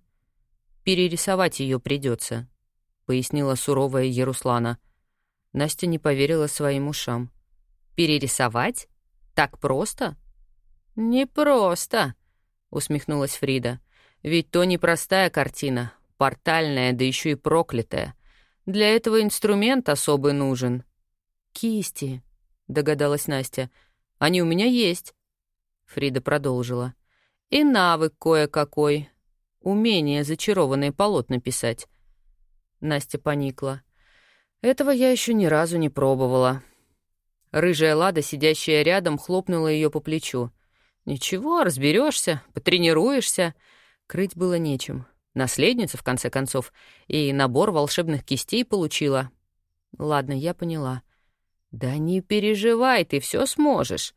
«Перерисовать ее придется», — пояснила суровая Еруслана. Настя не поверила своим ушам. «Перерисовать? Так просто?» «Не просто», — усмехнулась Фрида. «Ведь то непростая картина, портальная, да еще и проклятая. Для этого инструмент особый нужен». «Кисти», — догадалась Настя. Они у меня есть». Фрида продолжила. «И навык кое-какой. Умение зачарованные полотна писать». Настя поникла. «Этого я еще ни разу не пробовала». Рыжая Лада, сидящая рядом, хлопнула ее по плечу. «Ничего, разберешься, потренируешься». Крыть было нечем. Наследница, в конце концов, и набор волшебных кистей получила. «Ладно, я поняла». «Да не переживай, ты все сможешь».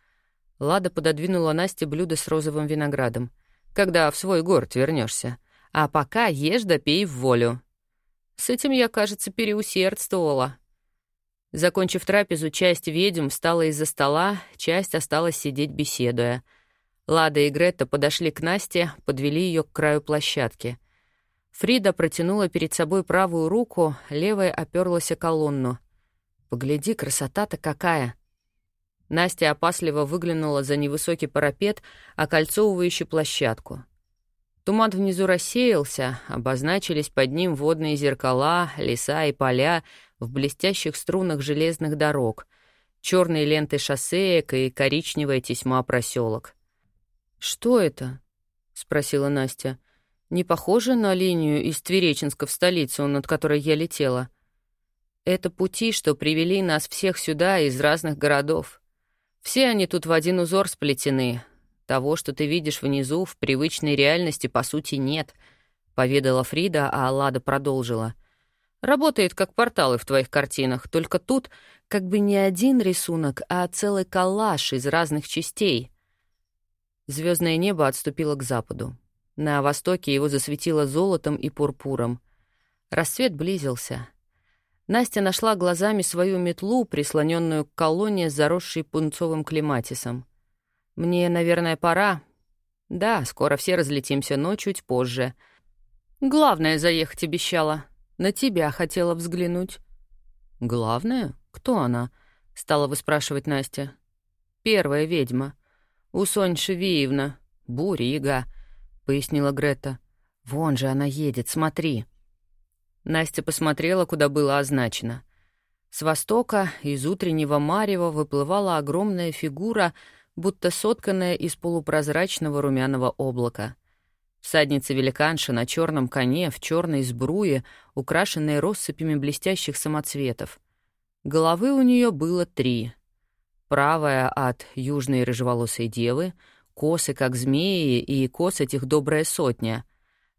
Лада пододвинула Насте блюдо с розовым виноградом. «Когда в свой город вернешься. А пока ешь да пей в волю». С этим я, кажется, переусердствовала. Закончив трапезу, часть ведьм встала из-за стола, часть осталась сидеть, беседуя. Лада и Грета подошли к Насте, подвели ее к краю площадки. Фрида протянула перед собой правую руку, левая оперлась о колонну — Погляди, красота-то какая!» Настя опасливо выглянула за невысокий парапет, окольцовывающий площадку. Туман внизу рассеялся, обозначились под ним водные зеркала, леса и поля в блестящих струнах железных дорог. черные ленты шоссеек и коричневая тесьма проселок. «Что это?» — спросила Настя. «Не похоже на линию из Твереченска в столицу, над которой я летела?» «Это пути, что привели нас всех сюда из разных городов. Все они тут в один узор сплетены. Того, что ты видишь внизу, в привычной реальности, по сути, нет», — поведала Фрида, а Аллада продолжила — Работает как порталы в твоих картинах, только тут как бы не один рисунок, а целый коллаж из разных частей. Звездное небо отступило к западу. На востоке его засветило золотом и пурпуром. Рассвет близился. Настя нашла глазами свою метлу, прислоненную к колонне, заросшей пунцовым клематисом. «Мне, наверное, пора. Да, скоро все разлетимся, но чуть позже. Главное, заехать обещала», на тебя хотела взглянуть». «Главное? Кто она?» — стала выспрашивать Настя. «Первая ведьма. Усонь Шевиевна. Буря-яга», — пояснила Грета. «Вон же она едет, смотри». Настя посмотрела, куда было означено. С востока, из утреннего марева, выплывала огромная фигура, будто сотканная из полупрозрачного румяного облака — Всадница-великанша на черном коне, в черной сбруе, украшенной россыпями блестящих самоцветов. Головы у нее было три. Правая от южной рыжеволосой девы, косы как змеи и кос этих добрая сотня.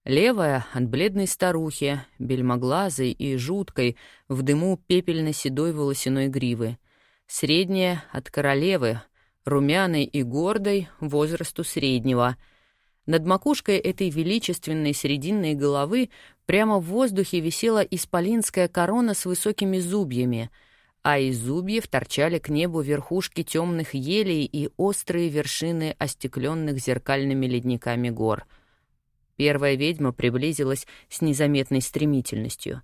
Левая — от бледной старухи, бельмоглазой и жуткой, в дыму пепельно-седой волосяной гривы. Средняя — от королевы, румяной и гордой, возрасту среднего — над макушкой этой величественной срединной головы прямо в воздухе висела исполинская корона с высокими зубьями, а из зубьев торчали к небу верхушки темных елей и острые вершины остекленных зеркальными ледниками гор. Первая ведьма приблизилась с незаметной стремительностью.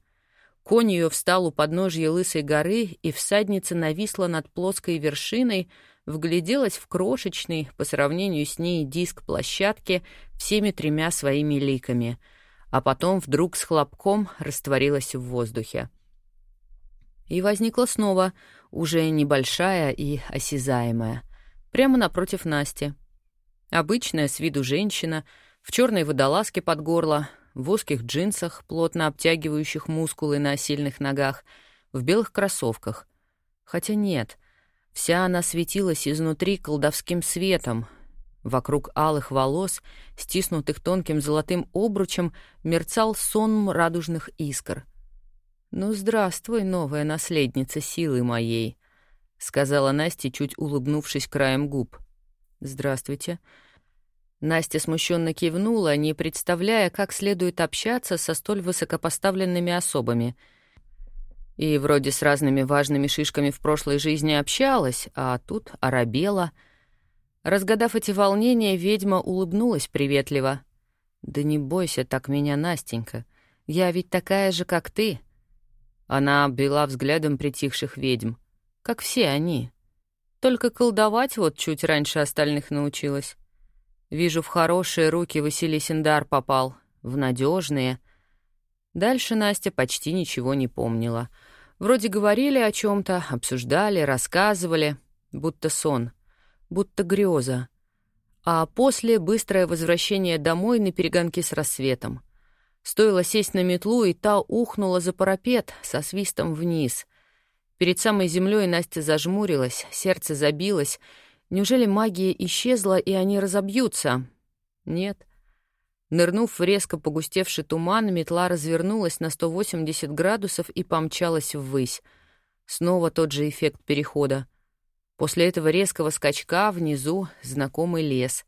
Конь ее встал у подножья лысой горы, и всадница нависла над плоской вершиной — вгляделась в крошечный, по сравнению с ней, диск площадки всеми тремя своими ликами, а потом вдруг с хлопком растворилась в воздухе. И возникла снова, уже небольшая и осязаемая, прямо напротив Насти. Обычная с виду женщина, в черной водолазке под горло, в узких джинсах, плотно обтягивающих мускулы на сильных ногах, в белых кроссовках. Хотя нет — Вся она светилась изнутри колдовским светом. Вокруг алых волос, стиснутых тонким золотым обручем, мерцал сон радужных искр. «Ну, здравствуй, новая наследница силы моей», — сказала Настя, чуть улыбнувшись краем губ. «Здравствуйте». Настя смущенно кивнула, не представляя, как следует общаться со столь высокопоставленными особами — и вроде с разными важными шишками в прошлой жизни общалась, а тут оробела. Разгадав эти волнения, ведьма улыбнулась приветливо. «Да не бойся так меня, Настенька. Я ведь такая же, как ты». Она обвела взглядом притихших ведьм. «Как все они. Только колдовать вот чуть раньше остальных научилась. Вижу, в хорошие руки Василий попал, в надежные. Дальше Настя почти ничего не помнила. Вроде говорили о чем то обсуждали, рассказывали, будто сон, будто греза. А после — быстрое возвращение домой на перегонки с рассветом. Стоило сесть на метлу, и та ухнула за парапет со свистом вниз. Перед самой землей Настя зажмурилась, сердце забилось. Неужели магия исчезла, и они разобьются? Нет — Нырнув в резко погустевший туман, метла развернулась на 180 градусов и помчалась ввысь. Снова тот же эффект перехода. После этого резкого скачка внизу знакомый лес.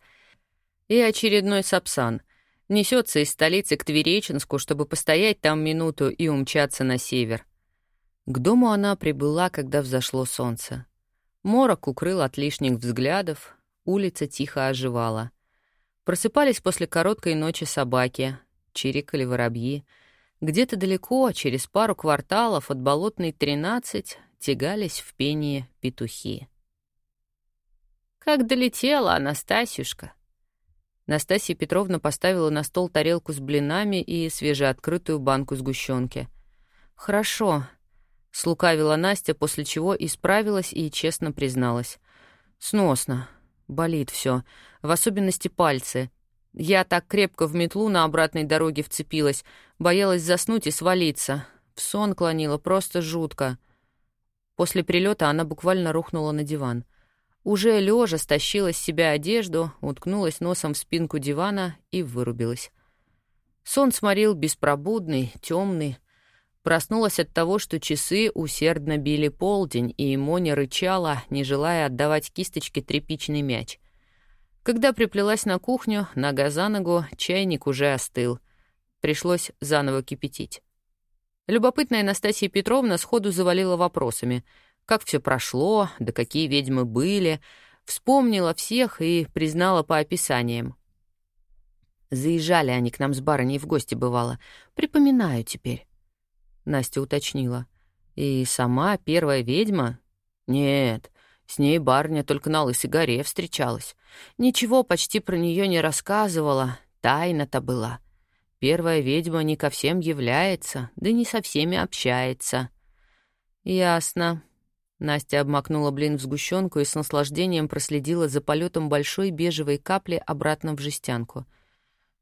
И очередной сапсан. Несется из столицы к Твереченску, чтобы постоять там минуту и умчаться на север. К дому она прибыла, когда взошло солнце. Морок укрыл от лишних взглядов, улица тихо оживала. Просыпались после короткой ночи собаки, чирикали воробьи. Где-то далеко, через пару кварталов от болотной 13, тягались в пении петухи. «Как долетела, Анастасюшка!» Настасья Петровна поставила на стол тарелку с блинами и свежеоткрытую банку сгущенки. «Хорошо», — Слукавила Настя, после чего исправилась и честно призналась. Сносно. Болит все, в особенности пальцы. Я так крепко в метлу на обратной дороге вцепилась, боялась заснуть и свалиться. В сон клонила, просто жутко. После прилета она буквально рухнула на диван. Уже лежа стащила с себя одежду, уткнулась носом в спинку дивана и вырубилась. Сон сморил беспробудный, темный. Проснулась от того, что часы усердно били полдень, и Моня рычала, не желая отдавать кисточке тряпичный мяч. Когда приплелась на кухню, нога за ногу, чайник уже остыл. Пришлось заново кипятить. Любопытная Анастасия Петровна сходу завалила вопросами. Как все прошло, да какие ведьмы были, вспомнила всех и признала по описаниям. Заезжали они к нам с барыней в гости, бывало. Припоминаю теперь. Настя уточнила. И сама первая ведьма? Нет, с ней барыня только на Лысой горе встречалась. Ничего почти про нее не рассказывала, тайна-то была. Первая ведьма не ко всем является, да не со всеми общается. Ясно. Настя обмакнула блин в сгущенку и с наслаждением проследила за полетом большой бежевой капли обратно в жестянку.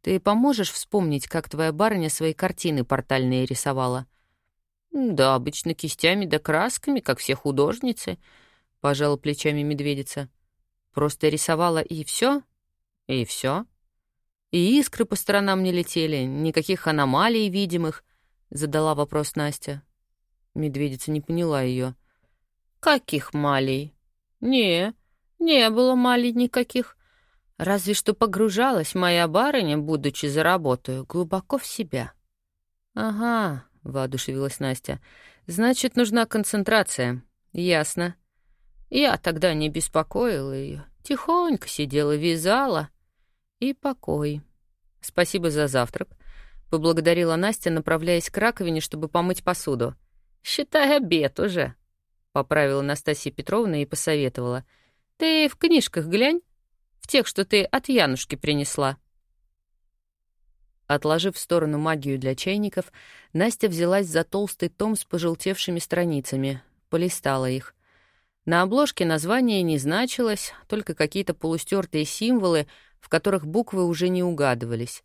Ты поможешь вспомнить, как твоя барыня свои картины портальные рисовала? Да, обычно кистями да красками, как все художницы, пожала плечами медведица. Просто рисовала и все? И все? И искры по сторонам не летели, никаких аномалий видимых, задала вопрос Настя. Медведица не поняла ее. Каких малей? Не, не было малей никаких. Разве что погружалась моя барыня, будучи за работою, глубоко в себя. Ага, воодушевилась Настя. Значит, нужна концентрация. Ясно. Я тогда не беспокоила ее, тихонько сидела, вязала, и покой. Спасибо за завтрак. Поблагодарила Настя, направляясь к раковине, чтобы помыть посуду. «Считай обед уже», — поправила Настасья Петровна и посоветовала. «Ты в книжках глянь, в тех, что ты от Янушки принесла». Отложив в сторону магию для чайников, Настя взялась за толстый том с пожелтевшими страницами, полистала их. На обложке название не значилось, только какие-то полустертые символы, в которых буквы уже не угадывались.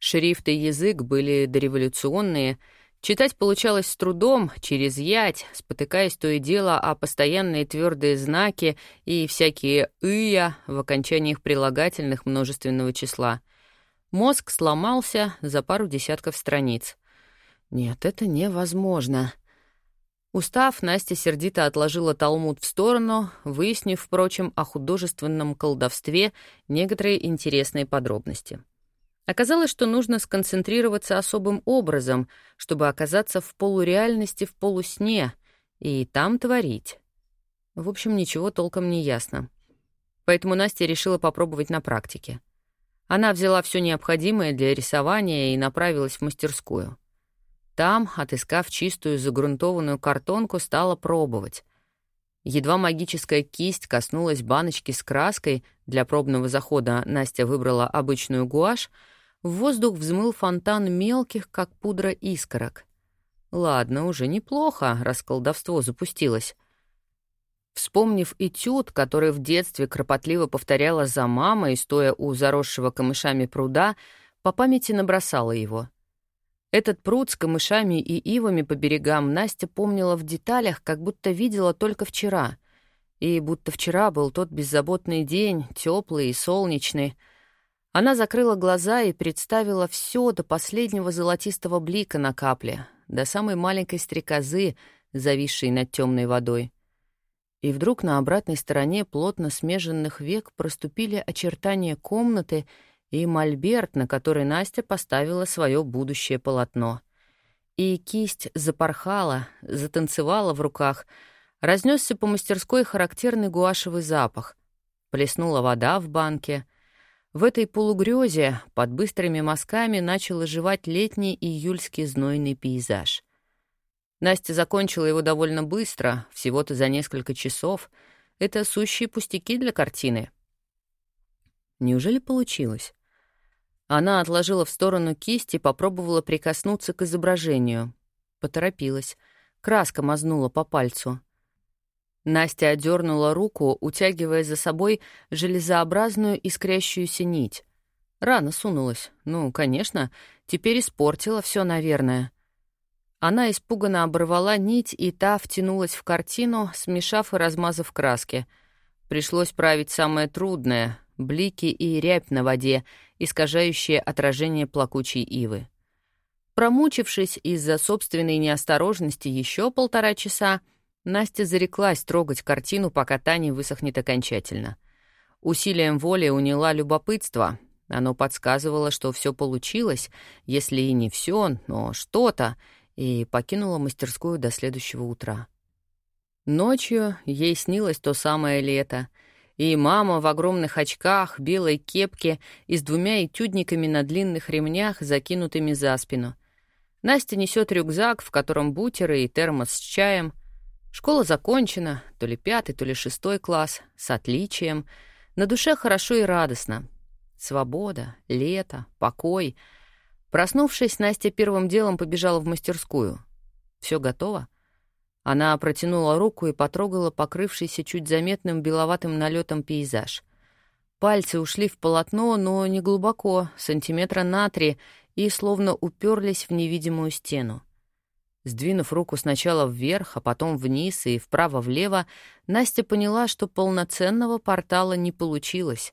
Шрифт и язык были дореволюционные, читать получалось с трудом, через ять, спотыкаясь то и дело о постоянные твердые знаки и всякие «ыя» в окончаниях прилагательных множественного числа. Мозг сломался за пару десятков страниц. «Нет, это невозможно», Устав, Настя сердито отложила талмуд в сторону, выяснив, впрочем, о художественном колдовстве некоторые интересные подробности. Оказалось, что нужно сконцентрироваться особым образом, чтобы оказаться в полуреальности в полусне и там творить. В общем, ничего толком не ясно. Поэтому Настя решила попробовать на практике. Она взяла все необходимое для рисования и направилась в мастерскую — там, отыскав чистую загрунтованную картонку, стала пробовать. Едва магическая кисть коснулась баночки с краской, для пробного захода Настя выбрала обычную гуашь, в воздух взмыл фонтан мелких, как пудра искорок. Ладно, уже неплохо, раз колдовство запустилось. Вспомнив этюд, который в детстве кропотливо повторяла за мамой, стоя у заросшего камышами пруда, по памяти набросала его — этот пруд с камышами и ивами по берегам Настя помнила в деталях, как будто видела только вчера. И будто вчера был тот беззаботный день, теплый и солнечный. Она закрыла глаза и представила все до последнего золотистого блика на капле, до самой маленькой стрекозы, зависшей над темной водой. И вдруг на обратной стороне плотно смеженных век проступили очертания комнаты — и мольберт, на который Настя поставила свое будущее полотно. И кисть запорхала, затанцевала в руках, разнесся по мастерской характерный гуашевый запах. Плеснула вода в банке. В этой полугрезе под быстрыми мазками начал оживать летний июльский знойный пейзаж. Настя закончила его довольно быстро, всего-то за несколько часов. Это сущие пустяки для картины. Неужели получилось? Она отложила в сторону кисть и попробовала прикоснуться к изображению. Поторопилась. краска мазнула по пальцу. Настя одернула руку, утягивая за собой железообразную искрящуюся нить. Рано сунулась. Ну, конечно, теперь испортила все, наверное. Она испуганно оборвала нить, и та втянулась в картину, смешав и размазав краски. Пришлось править самое трудное — блики и рябь на воде, искажающие отражение плакучей ивы. Промучившись из-за собственной неосторожности еще полтора часа, Настя зареклась трогать картину, пока та не высохнет окончательно. Усилием воли уняла любопытство. Оно подсказывало, что все получилось, если и не все, но что-то, и покинула мастерскую до следующего утра. Ночью ей снилось то самое лето, и мама в огромных очках, белой кепке и с двумя этюдниками на длинных ремнях, закинутыми за спину — Настя несет рюкзак, в котором бутеры и термос с чаем. Школа закончена, то ли пятый, то ли шестой класс, с отличием. На душе хорошо и радостно. Свобода, лето, покой. Проснувшись, Настя первым делом побежала в мастерскую. Все готово? Она протянула руку и потрогала покрывшийся чуть заметным беловатым налетом пейзаж. Пальцы ушли в полотно, но не глубоко, сантиметра на три, и словно уперлись в невидимую стену. Сдвинув руку сначала вверх, а потом вниз и вправо-влево, Настя поняла, что полноценного портала не получилось.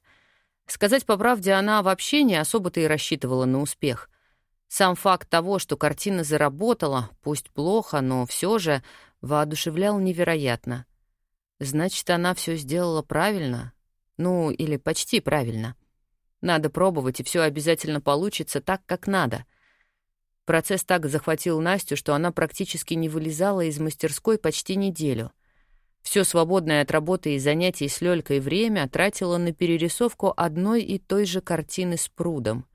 Сказать по правде, она вообще не особо-то и рассчитывала на успех. Сам факт того, что картина заработала, пусть плохо, но все же воодушевлял невероятно. Значит, она все сделала правильно? Ну, или почти правильно. Надо пробовать, и все обязательно получится так, как надо. Процесс так захватил Настю, что она практически не вылезала из мастерской почти неделю. Все свободное от работы и занятий с Лёлькой время тратила на перерисовку одной и той же картины с прудом —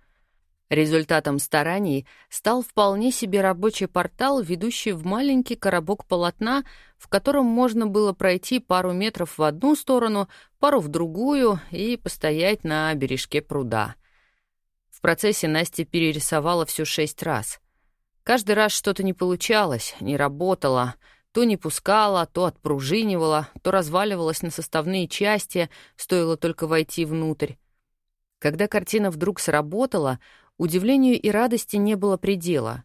Результатом стараний стал вполне себе рабочий портал, ведущий в маленький коробок полотна, в котором можно было пройти пару метров в одну сторону, пару в другую и постоять на бережке пруда. В процессе Настя перерисовала все шесть раз. Каждый раз что-то не получалось, не работало, то не пускала, то отпружинивала, то разваливалась на составные части, стоило только войти внутрь. Когда картина вдруг сработала, Удивлению и радости не было предела.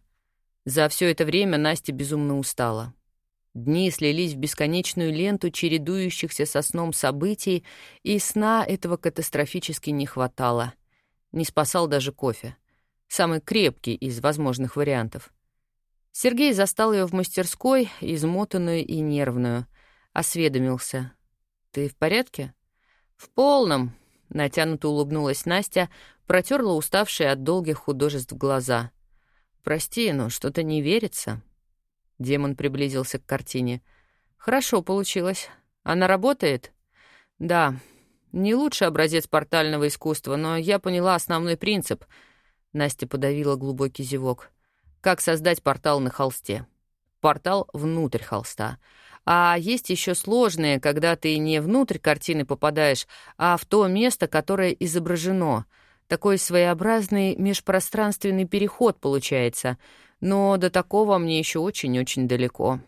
За все это время Настя безумно устала. Дни слились в бесконечную ленту чередующихся со сном событий, и сна этого катастрофически не хватало. Не спасал даже кофе. Самый крепкий из возможных вариантов. Сергей застал ее в мастерской, измотанную и нервную. Осведомился. «Ты в порядке?» «В полном», — натянуто улыбнулась Настя, протерла уставшие от долгих художеств глаза. «Прости, но что-то не верится». Демон приблизился к картине. «Хорошо получилось. Она работает?» «Да. Не лучший образец портального искусства, но я поняла основной принцип». Настя подавила глубокий зевок. «Как создать портал на холсте?» «Портал внутрь холста». А есть еще сложные, когда ты не внутрь картины попадаешь, а в то место, которое изображено — такой своеобразный межпространственный переход получается, но до такого мне еще очень-очень далеко.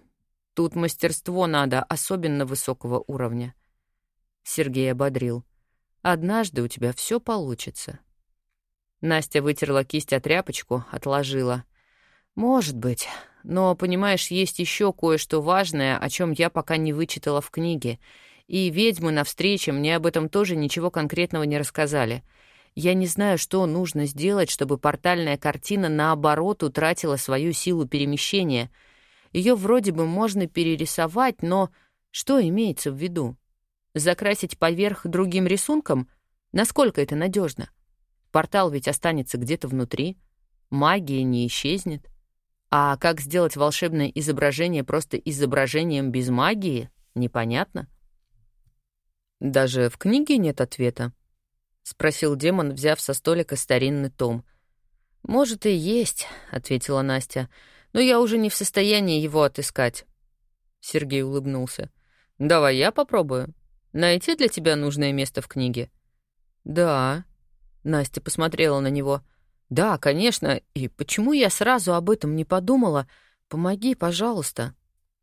Тут мастерство надо особенно высокого уровня. Сергей ободрил. «Однажды у тебя все получится». Настя вытерла кисть от тряпочку, отложила. «Может быть. Но, понимаешь, есть еще кое-что важное, о чем я пока не вычитала в книге. И ведьмы на встрече мне об этом тоже ничего конкретного не рассказали. Я не знаю, что нужно сделать, чтобы портальная картина, наоборот, утратила свою силу перемещения. Ее вроде бы можно перерисовать, но что имеется в виду? Закрасить поверх другим рисунком? Насколько это надежно? Портал ведь останется где-то внутри. Магия не исчезнет. А как сделать волшебное изображение просто изображением без магии, непонятно. Даже в книге нет ответа. — спросил демон, взяв со столика старинный том. «Может, и есть», — ответила Настя, — «но я уже не в состоянии его отыскать». Сергей улыбнулся. «Давай я попробую. Найти для тебя нужное место в книге». «Да». Настя посмотрела на него. «Да, конечно. И почему я сразу об этом не подумала? Помоги, пожалуйста».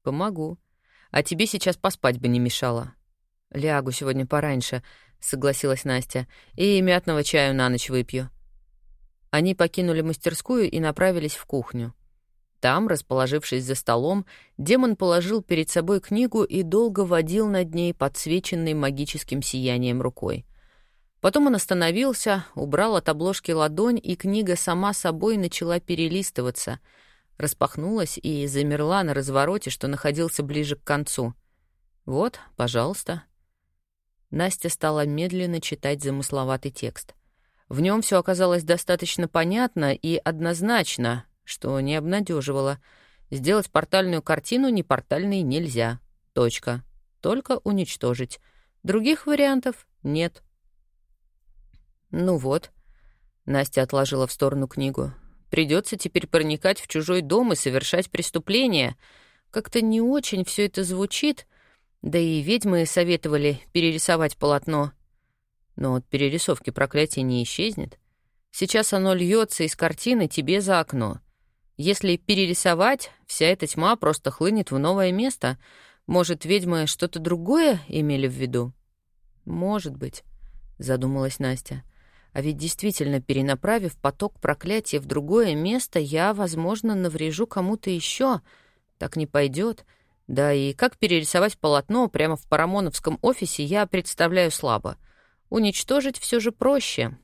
«Помогу. А тебе сейчас поспать бы не мешало». «Лягу сегодня пораньше», — согласилась Настя, «и мятного чаю на ночь выпью». Они покинули мастерскую и направились в кухню. Там, расположившись за столом, демон положил перед собой книгу и долго водил над ней подсвеченной магическим сиянием рукой. Потом он остановился, убрал от обложки ладонь, и книга сама собой начала перелистываться, распахнулась и замерла на развороте, что находился ближе к концу. «Вот, пожалуйста». Настя стала медленно читать замысловатый текст. В нем все оказалось достаточно понятно и однозначно, что не обнадеживало. Сделать портальную картину непортальной нельзя. Точка. Только уничтожить. Других вариантов нет. Ну вот. Настя отложила в сторону книгу. Придется теперь проникать в чужой дом и совершать преступления. Как-то не очень все это звучит. Да и ведьмы советовали перерисовать полотно. Но от перерисовки проклятие не исчезнет. Сейчас оно льется из картины тебе за окно. Если перерисовать, вся эта тьма просто хлынет в новое место. Может, ведьмы что-то другое имели в виду? Может быть, задумалась Настя. А ведь действительно, перенаправив поток проклятия в другое место, я, возможно, наврежу кому-то еще. Так не пойдет. Да и как перерисовать полотно прямо в парамоновском офисе, я представляю слабо. Уничтожить все же проще.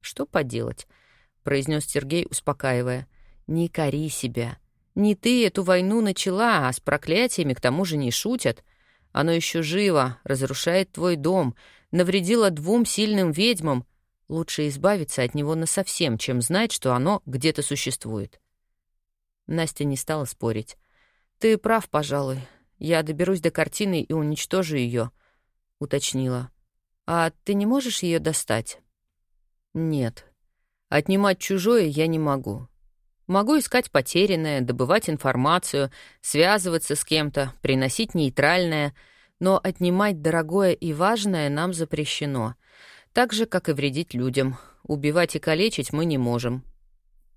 Что поделать? произнес Сергей, успокаивая. Не кори себя. Не ты эту войну начала, а с проклятиями к тому же не шутят. Оно еще живо, разрушает твой дом, навредило двум сильным ведьмам. Лучше избавиться от него насовсем, чем знать, что оно где-то существует. Настя не стала спорить. «Ты прав, пожалуй. Я доберусь до картины и уничтожу ее», — уточнила. «А ты не можешь ее достать?» «Нет. Отнимать чужое я не могу. Могу искать потерянное, добывать информацию, связываться с кем-то, приносить нейтральное, но отнимать дорогое и важное нам запрещено. Так же, как и вредить людям. Убивать и калечить мы не можем.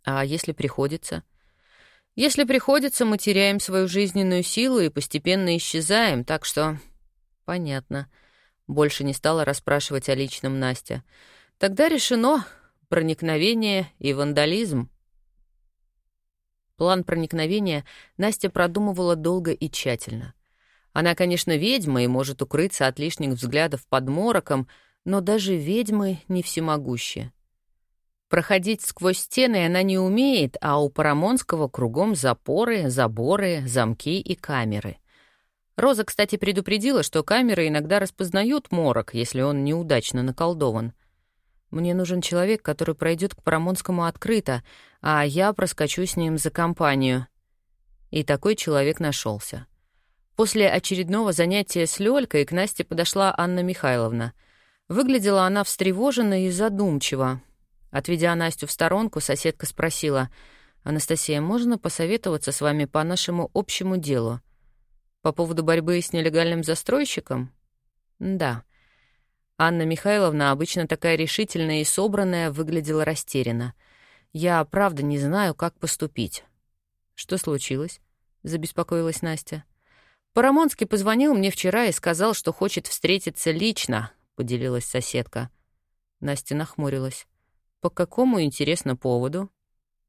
А если приходится? Если приходится, мы теряем свою жизненную силу и постепенно исчезаем, так что... Понятно. Больше не стала расспрашивать о личном Настя. Тогда решено проникновение и вандализм. План проникновения Настя продумывала долго и тщательно. Она, конечно, ведьма и может укрыться от лишних взглядов под мороком, но даже ведьмы не всемогущие. Проходить сквозь стены она не умеет, а у Парамонского кругом запоры, заборы, замки и камеры. Роза, кстати, предупредила, что камеры иногда распознают морок, если он неудачно наколдован. Мне нужен человек, который пройдет к Парамонскому открыто, а я проскочу с ним за компанию. И такой человек нашелся. После очередного занятия с Лёлькой к Насте подошла Анна Михайловна. Выглядела она встревоженно и задумчиво. Отведя Настю в сторонку, соседка спросила, «Анастасия, можно посоветоваться с вами по нашему общему делу? По поводу борьбы с нелегальным застройщиком?» «Да». Анна Михайловна, обычно такая решительная и собранная, выглядела растерянно. «Я правда не знаю, как поступить». «Что случилось?» — забеспокоилась Настя. «Парамонский позвонил мне вчера и сказал, что хочет встретиться лично», — поделилась соседка. Настя нахмурилась. «По какому, интересно, поводу?»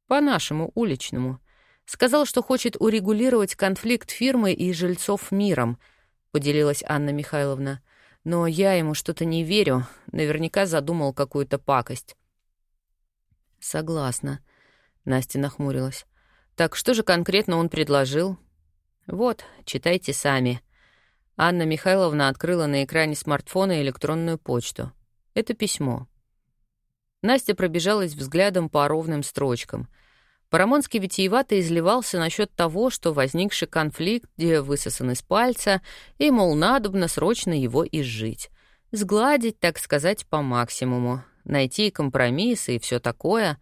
«По нашему, уличному. Сказал, что хочет урегулировать конфликт фирмы и жильцов миром», — поделилась Анна Михайловна. Но я ему что-то не верю. Наверняка задумал какую-то пакость. Согласна. Настя нахмурилась. Так что же конкретно он предложил? Вот, читайте сами. Анна Михайловна открыла на экране смартфона электронную почту. Это письмо. Настя пробежалась взглядом по ровным строчкам — Парамонский витиевато изливался насчет того, что возникший конфликт где высосан из пальца, и, мол, надобно срочно его изжить. Сгладить, так сказать, по максимуму, найти компромиссы и все такое.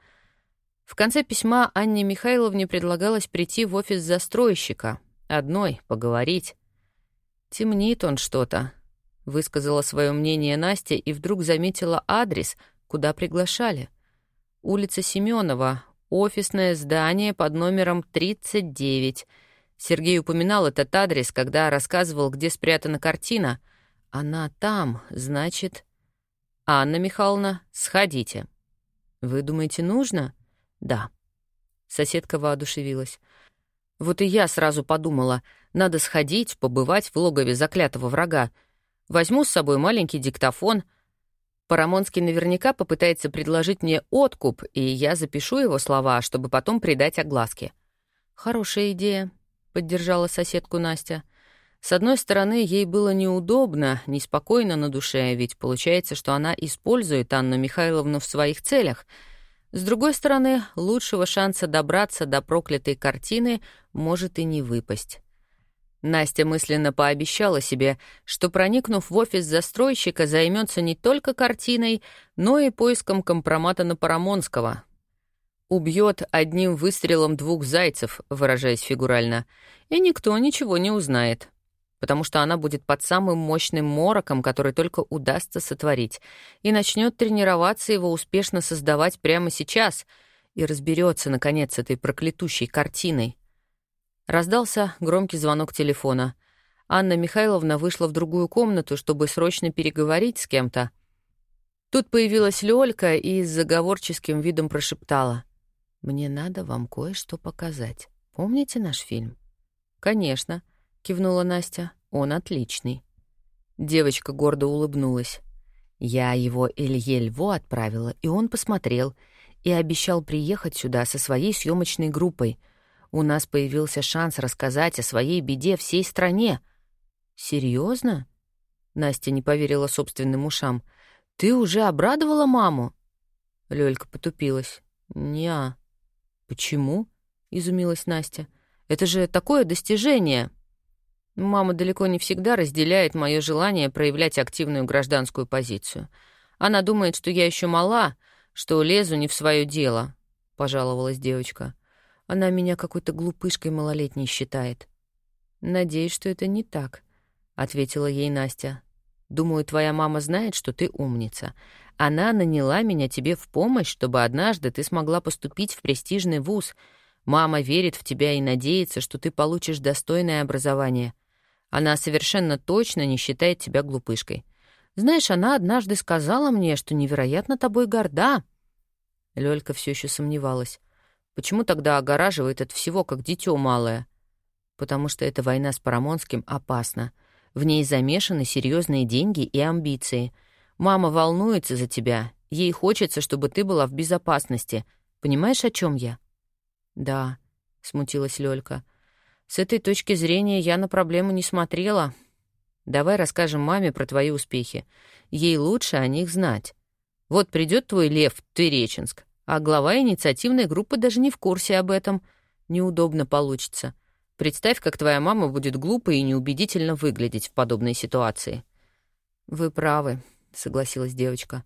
В конце письма Анне Михайловне предлагалось прийти в офис застройщика, одной, поговорить. «Темнит он что-то», — высказала свое мнение Настя и вдруг заметила адрес, куда приглашали. Улица Семенова, Офисное здание под номером 39. Сергей упоминал этот адрес, когда рассказывал, где спрятана картина. Она там, значит... «Анна Михайловна, сходите». «Вы думаете, нужно?» «Да». Соседка воодушевилась. «Вот и я сразу подумала, надо сходить, побывать в логове заклятого врага. Возьму с собой маленький диктофон. Парамонский наверняка попытается предложить мне откуп, и я запишу его слова, чтобы потом придать огласке». «Хорошая идея», — поддержала соседку Настя. С одной стороны, ей было неудобно, неспокойно на душе, ведь получается, что она использует Анну Михайловну в своих целях. С другой стороны, лучшего шанса добраться до проклятой картины может и не выпасть. Настя мысленно пообещала себе, что, проникнув в офис застройщика, займется не только картиной, но и поиском компромата на Парамонского. Убьет одним выстрелом двух зайцев, выражаясь фигурально, и никто ничего не узнает потому что она будет под самым мощным мороком, который только удастся сотворить, и начнет тренироваться его успешно создавать прямо сейчас и разберется, наконец, с этой проклятущей картиной. Раздался громкий звонок телефона. Анна Михайловна вышла в другую комнату, чтобы срочно переговорить с кем-то. Тут появилась Лёлька и с заговорческим видом прошептала. «Мне надо вам кое-что показать. Помните наш фильм?» «Конечно», — кивнула Настя. «Он отличный». Девочка гордо улыбнулась. Я его Илье Льво отправила, и он посмотрел и обещал приехать сюда со своей съемочной группой. У нас появился шанс рассказать о своей беде всей стране. Серьезно? Настя не поверила собственным ушам. Ты уже обрадовала маму? Лёлька потупилась. Неа. Почему? изумилась Настя. Это же такое достижение. Мама далеко не всегда разделяет мое желание проявлять активную гражданскую позицию. Она думает, что я еще мала, что лезу не в свое дело, — пожаловалась девочка. Она меня какой-то глупышкой малолетней считает. «Надеюсь, что это не так», — ответила ей Настя. «Думаю, твоя мама знает, что ты умница. Она наняла меня тебе в помощь, чтобы однажды ты смогла поступить в престижный вуз. Мама верит в тебя и надеется, что ты получишь достойное образование. Она совершенно точно не считает тебя глупышкой. Знаешь, она однажды сказала мне, что невероятно тобой горда. Лёлька все еще сомневалась. Почему тогда огораживает от всего, как дитё малое? Потому что эта война с Парамонским опасна. В ней замешаны серьезные деньги и амбиции. Мама волнуется за тебя. Ей хочется, чтобы ты была в безопасности. Понимаешь, о чем я? Да, смутилась Лёлька. С этой точки зрения я на проблему не смотрела. Давай расскажем маме про твои успехи. Ей лучше о них знать. Вот придет твой лев в Твереченск, а глава инициативной группы даже не в курсе об этом. Неудобно получится. Представь, как твоя мама будет глупо и неубедительно выглядеть в подобной ситуации. «Вы правы», — согласилась девочка.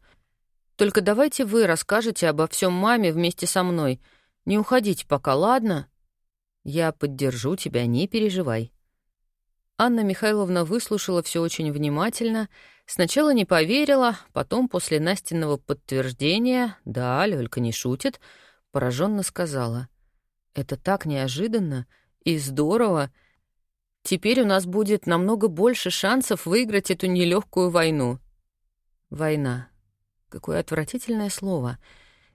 «Только давайте вы расскажете обо всем маме вместе со мной. Не уходите пока, ладно?» Я поддержу тебя, не переживай». Анна Михайловна выслушала все очень внимательно, сначала не поверила, потом после Настиного подтверждения, да, Лёлька не шутит, пораженно сказала. «Это так неожиданно и здорово. Теперь у нас будет намного больше шансов выиграть эту нелегкую войну». «Война. Какое отвратительное слово.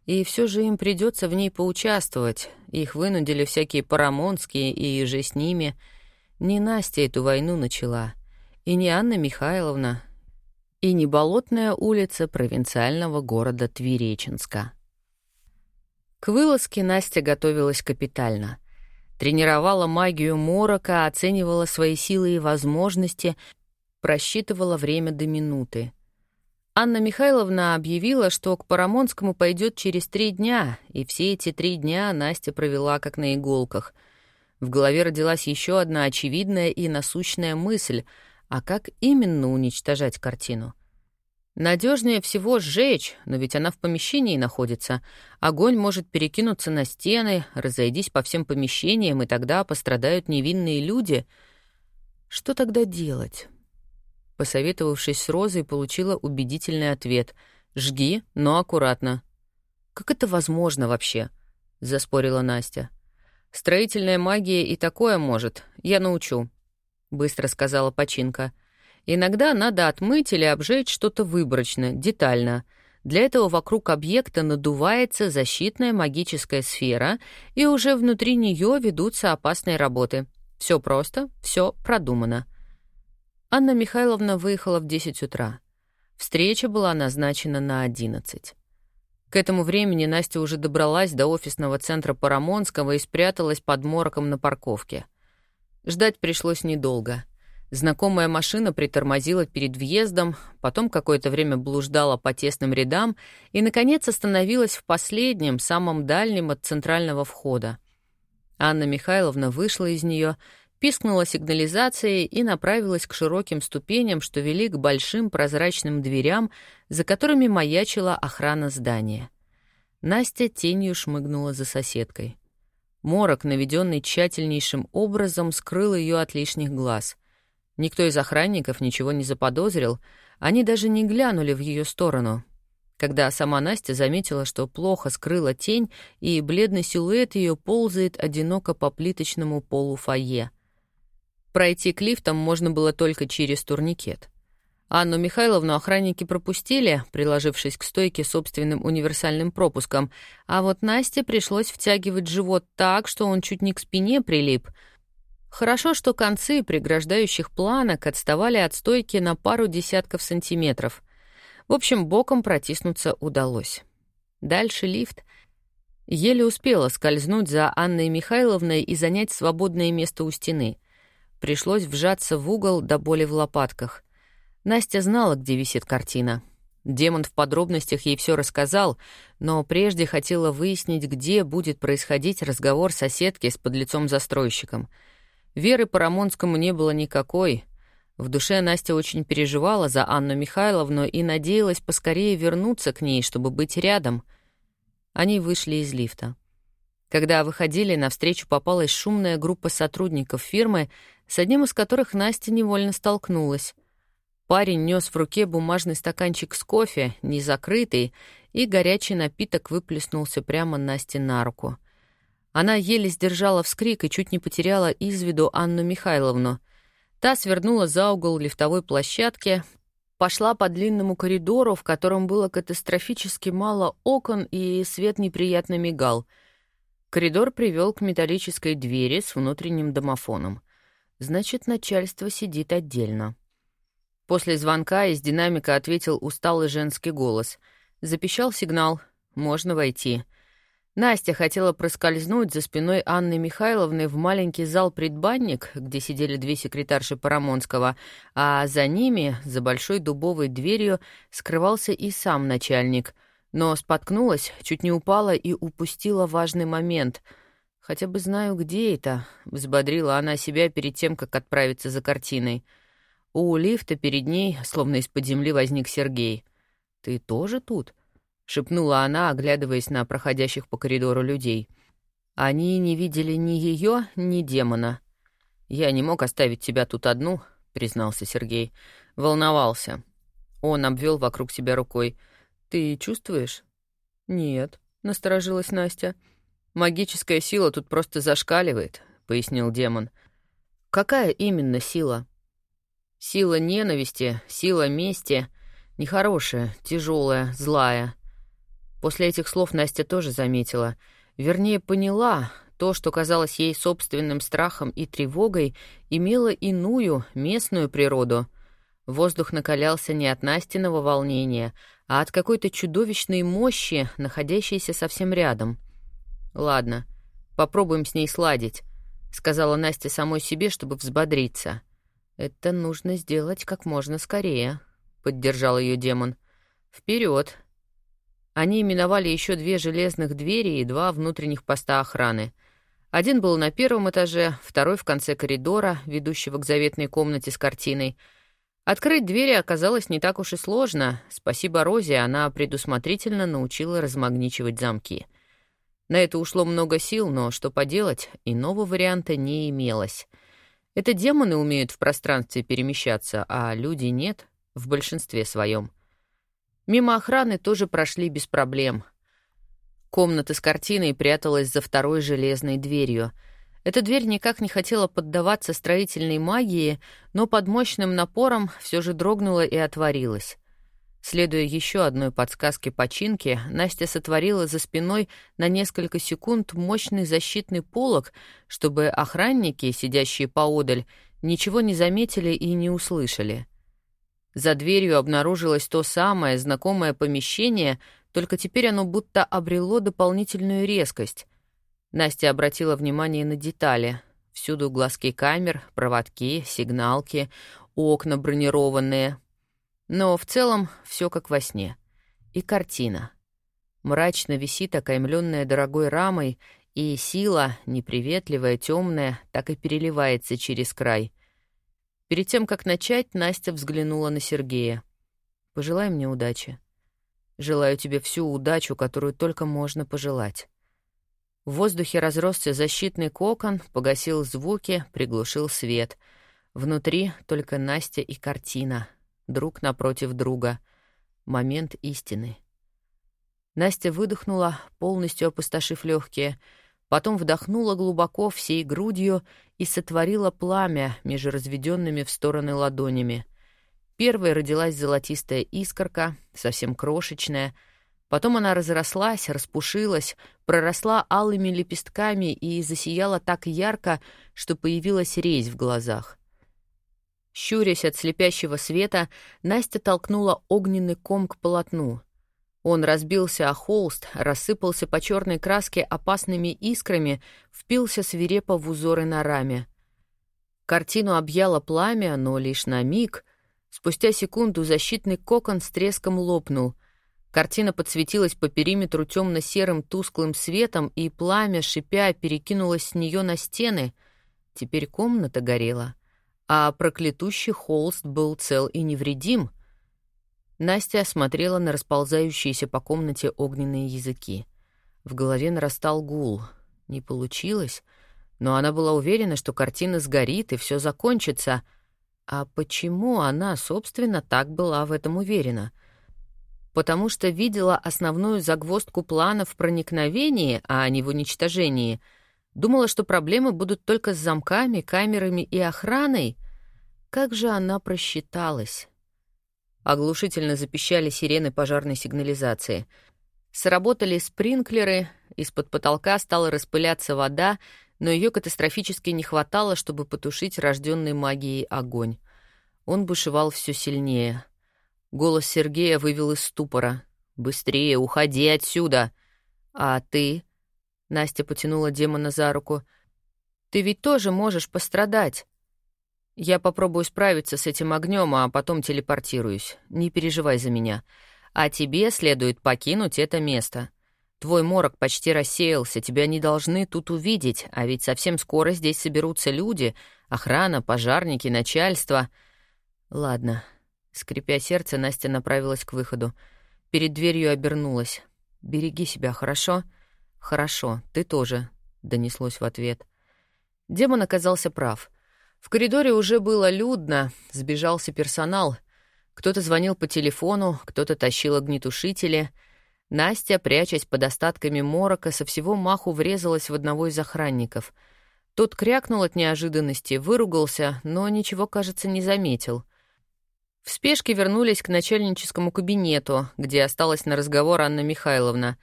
И все же им придется в ней поучаствовать. Их вынудили всякие парамонские и же с ними. Не Настя эту войну начала, и не Анна Михайловна, и не Болотная улица провинциального города Твиреченска. К вылазке Настя готовилась капитально. Тренировала магию морока, оценивала свои силы и возможности, просчитывала время до минуты — Анна Михайловна объявила, что к Парамонскому пойдет через три дня, и все эти три дня Настя провела как на иголках. В голове родилась еще одна очевидная и насущная мысль, а как именно уничтожать картину? Надежнее всего сжечь, но ведь она в помещении находится. Огонь может перекинуться на стены, разойдись по всем помещениям, и тогда пострадают невинные люди. Что тогда делать? Посоветовавшись с Розой, получила убедительный ответ. «Жги, но аккуратно». «Как это возможно вообще?» — заспорила Настя. Строительная магия и такое может. Я научу», — быстро сказала починка. «Иногда надо отмыть или обжечь что-то выборочно, детально. Для этого вокруг объекта надувается защитная магическая сфера, и уже внутри нее ведутся опасные работы. Все просто, все продумано». Анна Михайловна выехала в 10 утра. Встреча была назначена на 11. К этому времени Настя уже добралась до офисного центра Парамонского и спряталась под мороком на парковке. Ждать пришлось недолго. Знакомая машина притормозила перед въездом, потом какое-то время блуждала по тесным рядам и, наконец, остановилась в последнем, самом дальнем от центрального входа. Анна Михайловна вышла из нее, пискнула сигнализацией и направилась к широким ступеням, что вели к большим прозрачным дверям, за которыми маячила охрана здания. Настя тенью шмыгнула за соседкой. Морок, наведенный тщательнейшим образом, скрыл ее от лишних глаз. Никто из охранников ничего не заподозрил, они даже не глянули в ее сторону. Когда сама Настя заметила, что плохо скрыла тень, и бледный силуэт ее ползает одиноко по плиточному полу фойе — Пройти к лифтам можно было только через турникет. Анну Михайловну охранники пропустили, приложившись к стойке собственным универсальным пропуском, а вот Насте пришлось втягивать живот так, что он чуть не к спине прилип. Хорошо, что концы преграждающих планок отставали от стойки на пару десятков сантиметров. В общем, боком протиснуться удалось. Дальше лифт. Еле успела скользнуть за Анной Михайловной и занять свободное место у стены — Пришлось вжаться в угол до боли в лопатках. Настя знала, где висит картина. Демон в подробностях ей все рассказал, но прежде хотела выяснить, где будет происходить разговор соседки с подлецом-застройщиком. Веры по Рамонскому не было никакой. В душе Настя очень переживала за Анну Михайловну и надеялась поскорее вернуться к ней, чтобы быть рядом. Они вышли из лифта. Когда выходили, навстречу попалась шумная группа сотрудников фирмы, с одним из которых Настя невольно столкнулась. Парень нес в руке бумажный стаканчик с кофе, незакрытый, и горячий напиток выплеснулся прямо Насте на руку. Она еле сдержала вскрик и чуть не потеряла из виду Анну Михайловну. Та свернула за угол лифтовой площадки, пошла по длинному коридору, в котором было катастрофически мало окон и свет неприятно мигал. Коридор привел к металлической двери с внутренним домофоном. Значит, начальство сидит отдельно. После звонка из динамика ответил усталый женский голос. Запищал сигнал. «Можно войти». Настя хотела проскользнуть за спиной Анны Михайловны в маленький зал-предбанник, где сидели две секретарши Парамонского, а за ними, за большой дубовой дверью, скрывался и сам начальник. Но споткнулась, чуть не упала и упустила важный момент — Хотя бы знаю, где это, — взбодрила она себя перед тем, как отправиться за картиной. У лифта перед ней, словно из-под земли, возник Сергей. «Ты тоже тут?» — шепнула она, оглядываясь на проходящих по коридору людей. Они не видели ни ее, ни демона. «Я не мог оставить тебя тут одну», — признался Сергей. Волновался. Он обвел вокруг себя рукой. «Ты чувствуешь?» «Нет», — насторожилась Настя. «Магическая сила тут просто зашкаливает», — пояснил демон. «Какая именно сила?» «Сила ненависти, сила мести. Нехорошая, тяжелая, злая». После этих слов Настя тоже заметила. Вернее, поняла, то, что казалось ей собственным страхом и тревогой, имело иную, местную природу. Воздух накалялся не от Настиного волнения, а от какой-то чудовищной мощи, находящейся совсем рядом — «Ладно, попробуем с ней сладить», — сказала Настя самой себе, чтобы взбодриться. «Это нужно сделать как можно скорее», — поддержал ее демон. Вперед! Они именовали еще две железных двери и два внутренних поста охраны. Один был на первом этаже, второй в конце коридора, ведущего к заветной комнате с картиной. Открыть двери оказалось не так уж и сложно. Спасибо Розе, она предусмотрительно научила размагничивать замки — на это ушло много сил, но что поделать, иного варианта не имелось. Это демоны умеют в пространстве перемещаться, а люди нет, в большинстве своем. Мимо охраны тоже прошли без проблем. Комната с картиной пряталась за второй железной дверью. Эта дверь никак не хотела поддаваться строительной магии, но под мощным напором все же дрогнула и отворилась. Следуя еще одной подсказке починки, Настя сотворила за спиной на несколько секунд мощный защитный полог, чтобы охранники, сидящие поодаль, ничего не заметили и не услышали. За дверью обнаружилось то самое знакомое помещение, только теперь оно будто обрело дополнительную резкость. Настя обратила внимание на детали. Всюду глазки камер, проводки, сигналки, окна бронированные. Но в целом все как во сне. И картина. Мрачно висит окаймленная дорогой рамой, и сила, неприветливая, темная, так и переливается через край. Перед тем, как начать, Настя взглянула на Сергея. «Пожелай мне удачи. Желаю тебе всю удачу, которую только можно пожелать». В воздухе разросся защитный кокон, погасил звуки, приглушил свет. Внутри только Настя и картина, друг напротив друга. Момент истины. Настя выдохнула, полностью опустошив легкие, потом вдохнула глубоко всей грудью и сотворила пламя между разведенными в стороны ладонями. Первой родилась золотистая искорка, совсем крошечная. Потом она разрослась, распушилась, проросла алыми лепестками и засияла так ярко, что появилась резь в глазах. Щурясь от слепящего света, Настя толкнула огненный ком к полотну — он разбился о холст, рассыпался по черной краске опасными искрами, впился свирепо в узоры на раме. Картину объяло пламя, но лишь на миг. Спустя секунду защитный кокон с треском лопнул. Картина подсветилась по периметру темно-серым тусклым светом, и пламя, шипя, перекинулось с нее на стены. Теперь комната горела, а проклятущий холст был цел и невредим — Настя смотрела на расползающиеся по комнате огненные языки. В голове нарастал гул. Не получилось, но она была уверена, что картина сгорит и все закончится. А почему она, собственно, так была в этом уверена? Потому что видела основную загвоздку плана в проникновении, а не в уничтожении. Думала, что проблемы будут только с замками, камерами и охраной. Как же она просчиталась? Оглушительно запищали сирены пожарной сигнализации. Сработали спринклеры, из-под потолка стала распыляться вода, но ее катастрофически не хватало, чтобы потушить рожденный магией огонь. Он бушевал все сильнее. Голос Сергея вывел из ступора. «Быстрее, уходи отсюда!» «А ты?» — Настя потянула демона за руку. «Ты ведь тоже можешь пострадать!» Я попробую справиться с этим огнем, а потом телепортируюсь. Не переживай за меня. А тебе следует покинуть это место. Твой морок почти рассеялся, тебя не должны тут увидеть, а ведь совсем скоро здесь соберутся люди, охрана, пожарники, начальство. Ладно. Скрипя сердце, Настя направилась к выходу. Перед дверью обернулась. «Береги себя, хорошо?» «Хорошо, ты тоже», — донеслось в ответ. Демон оказался прав — в коридоре уже было людно, сбежался персонал. Кто-то звонил по телефону, кто-то тащил огнетушители. Настя, прячась под остатками морока, со всего маху врезалась в одного из охранников. Тот крякнул от неожиданности, выругался, но ничего, кажется, не заметил. В спешке вернулись к начальническому кабинету, где осталась на разговор Анна Михайловна.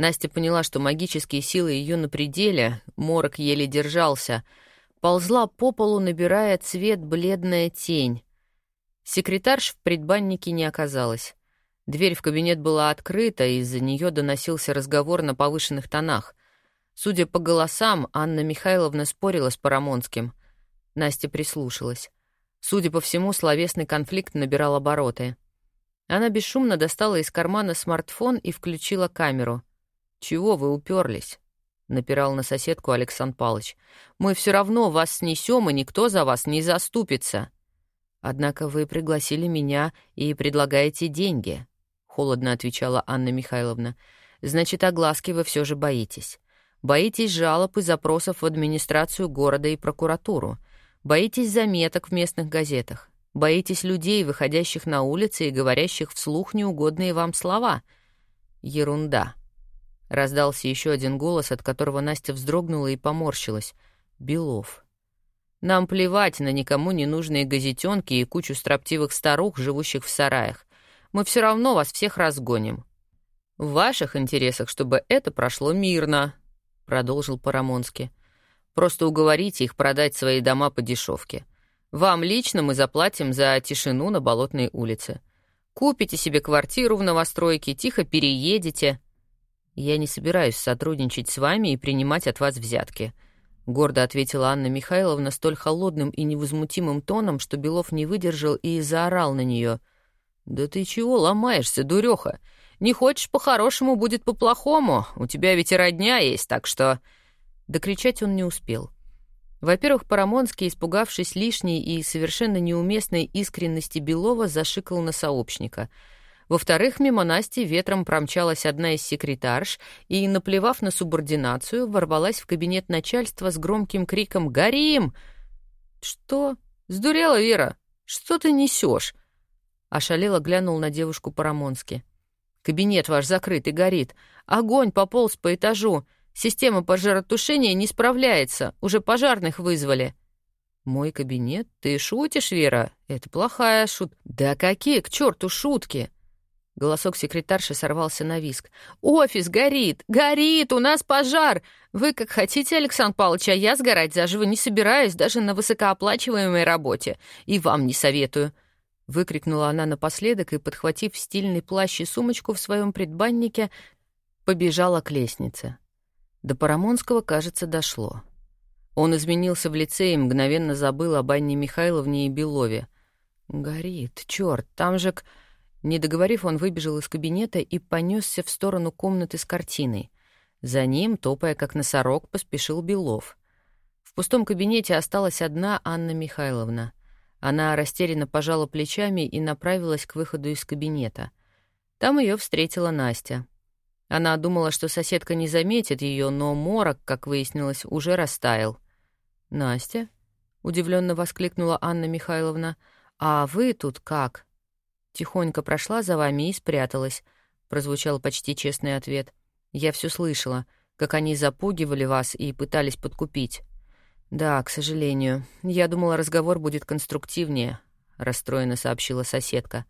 Настя поняла, что магические силы ее на пределе, морок еле держался — ползла по полу, набирая цвет бледная тень. Секретарш в предбаннике не оказалась. Дверь в кабинет была открыта, и из-за нее доносился разговор на повышенных тонах. Судя по голосам, Анна Михайловна спорила с Парамонским. Настя прислушалась. Судя по всему, словесный конфликт набирал обороты. Она бесшумно достала из кармана смартфон и включила камеру. «Чего вы уперлись?» напирал на соседку Александр Павлович. «Мы все равно вас снесем, и никто за вас не заступится». «Однако вы пригласили меня и предлагаете деньги», — холодно отвечала Анна Михайловна. «Значит, огласки вы все же боитесь. Боитесь жалоб и запросов в администрацию города и прокуратуру. Боитесь заметок в местных газетах. Боитесь людей, выходящих на улицы и говорящих вслух неугодные вам слова. Ерунда. Раздался еще один голос, от которого Настя вздрогнула и поморщилась. Белов. Нам плевать на никому не нужные газетенки и кучу строптивых старух, живущих в сараях. Мы все равно вас всех разгоним. В ваших интересах, чтобы это прошло мирно, продолжил Парамонский. Просто уговорите их продать свои дома по дешевке. Вам лично мы заплатим за тишину на Болотной улице. Купите себе квартиру в новостройке, тихо переедете. Я не собираюсь сотрудничать с вами и принимать от вас взятки. — гордо ответила Анна Михайловна столь холодным и невозмутимым тоном, что Белов не выдержал и заорал на нее. «Да ты чего ломаешься, дуреха? Не хочешь по-хорошему, будет по-плохому. У тебя ведь и родня есть, так что...» Докричать он не успел. Во-первых, Парамонский, испугавшись лишней и совершенно неуместной искренности Белова, зашикал на сообщника — во-вторых, мимо Насти ветром промчалась одна из секретарш и, наплевав на субординацию, ворвалась в кабинет начальства с громким криком «Горим!» «Что? Сдурела, Вера? Что ты несешь?» Ошалело глянул на девушку Парамонски. «Кабинет ваш закрыт и горит. Огонь пополз по этажу. Система пожаротушения не справляется. Уже пожарных вызвали». «Мой кабинет? Ты шутишь, Вера? Это плохая шут...» «Да какие к черту шутки!» Голосок секретарши сорвался на виск. «Офис горит! Горит! У нас пожар! Вы как хотите, Александр Павлович, а я сгорать заживо не собираюсь даже на высокооплачиваемой работе. И вам не советую!» Выкрикнула она напоследок и, подхватив стильный плащ и сумочку в своем предбаннике, побежала к лестнице. До Парамонского, кажется, дошло. Он изменился в лице и мгновенно забыл об Анне Михайловне и Белове. «Горит, черт, там же...» к...» Не договорив, он выбежал из кабинета и понесся в сторону комнаты с картиной. За ним, топая как носорог, поспешил Белов. В пустом кабинете осталась одна Анна Михайловна. Она растерянно пожала плечами и направилась к выходу из кабинета. Там ее встретила Настя. Она думала, что соседка не заметит ее, но морок, как выяснилось, уже растаял. «Настя?» — удивленно воскликнула Анна Михайловна. «А вы тут как?» Тихонько прошла за вами и спряталась, прозвучал почти честный ответ. Я все слышала, как они запугивали вас и пытались подкупить. Да, к сожалению. Я думала, разговор будет конструктивнее, расстроенно сообщила соседка.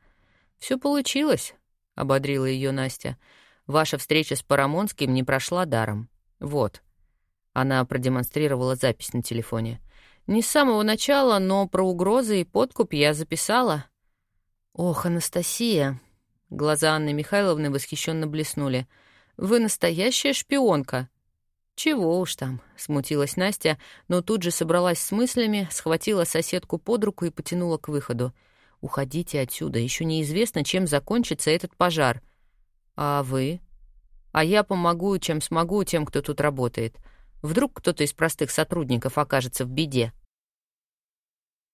Все получилось, ободрила ее Настя. Ваша встреча с Парамонским не прошла даром. Вот. Она продемонстрировала запись на телефоне. Не с самого начала, но про угрозы и подкуп я записала. «Ох, Анастасия!» Глаза Анны Михайловны восхищенно блеснули. «Вы настоящая шпионка!» «Чего уж там», — смутилась Настя, но тут же собралась с мыслями, схватила соседку под руку и потянула к выходу. «Уходите отсюда, еще неизвестно, чем закончится этот пожар». «А вы?» «А я помогу, чем смогу, тем, кто тут работает. Вдруг кто-то из простых сотрудников окажется в беде».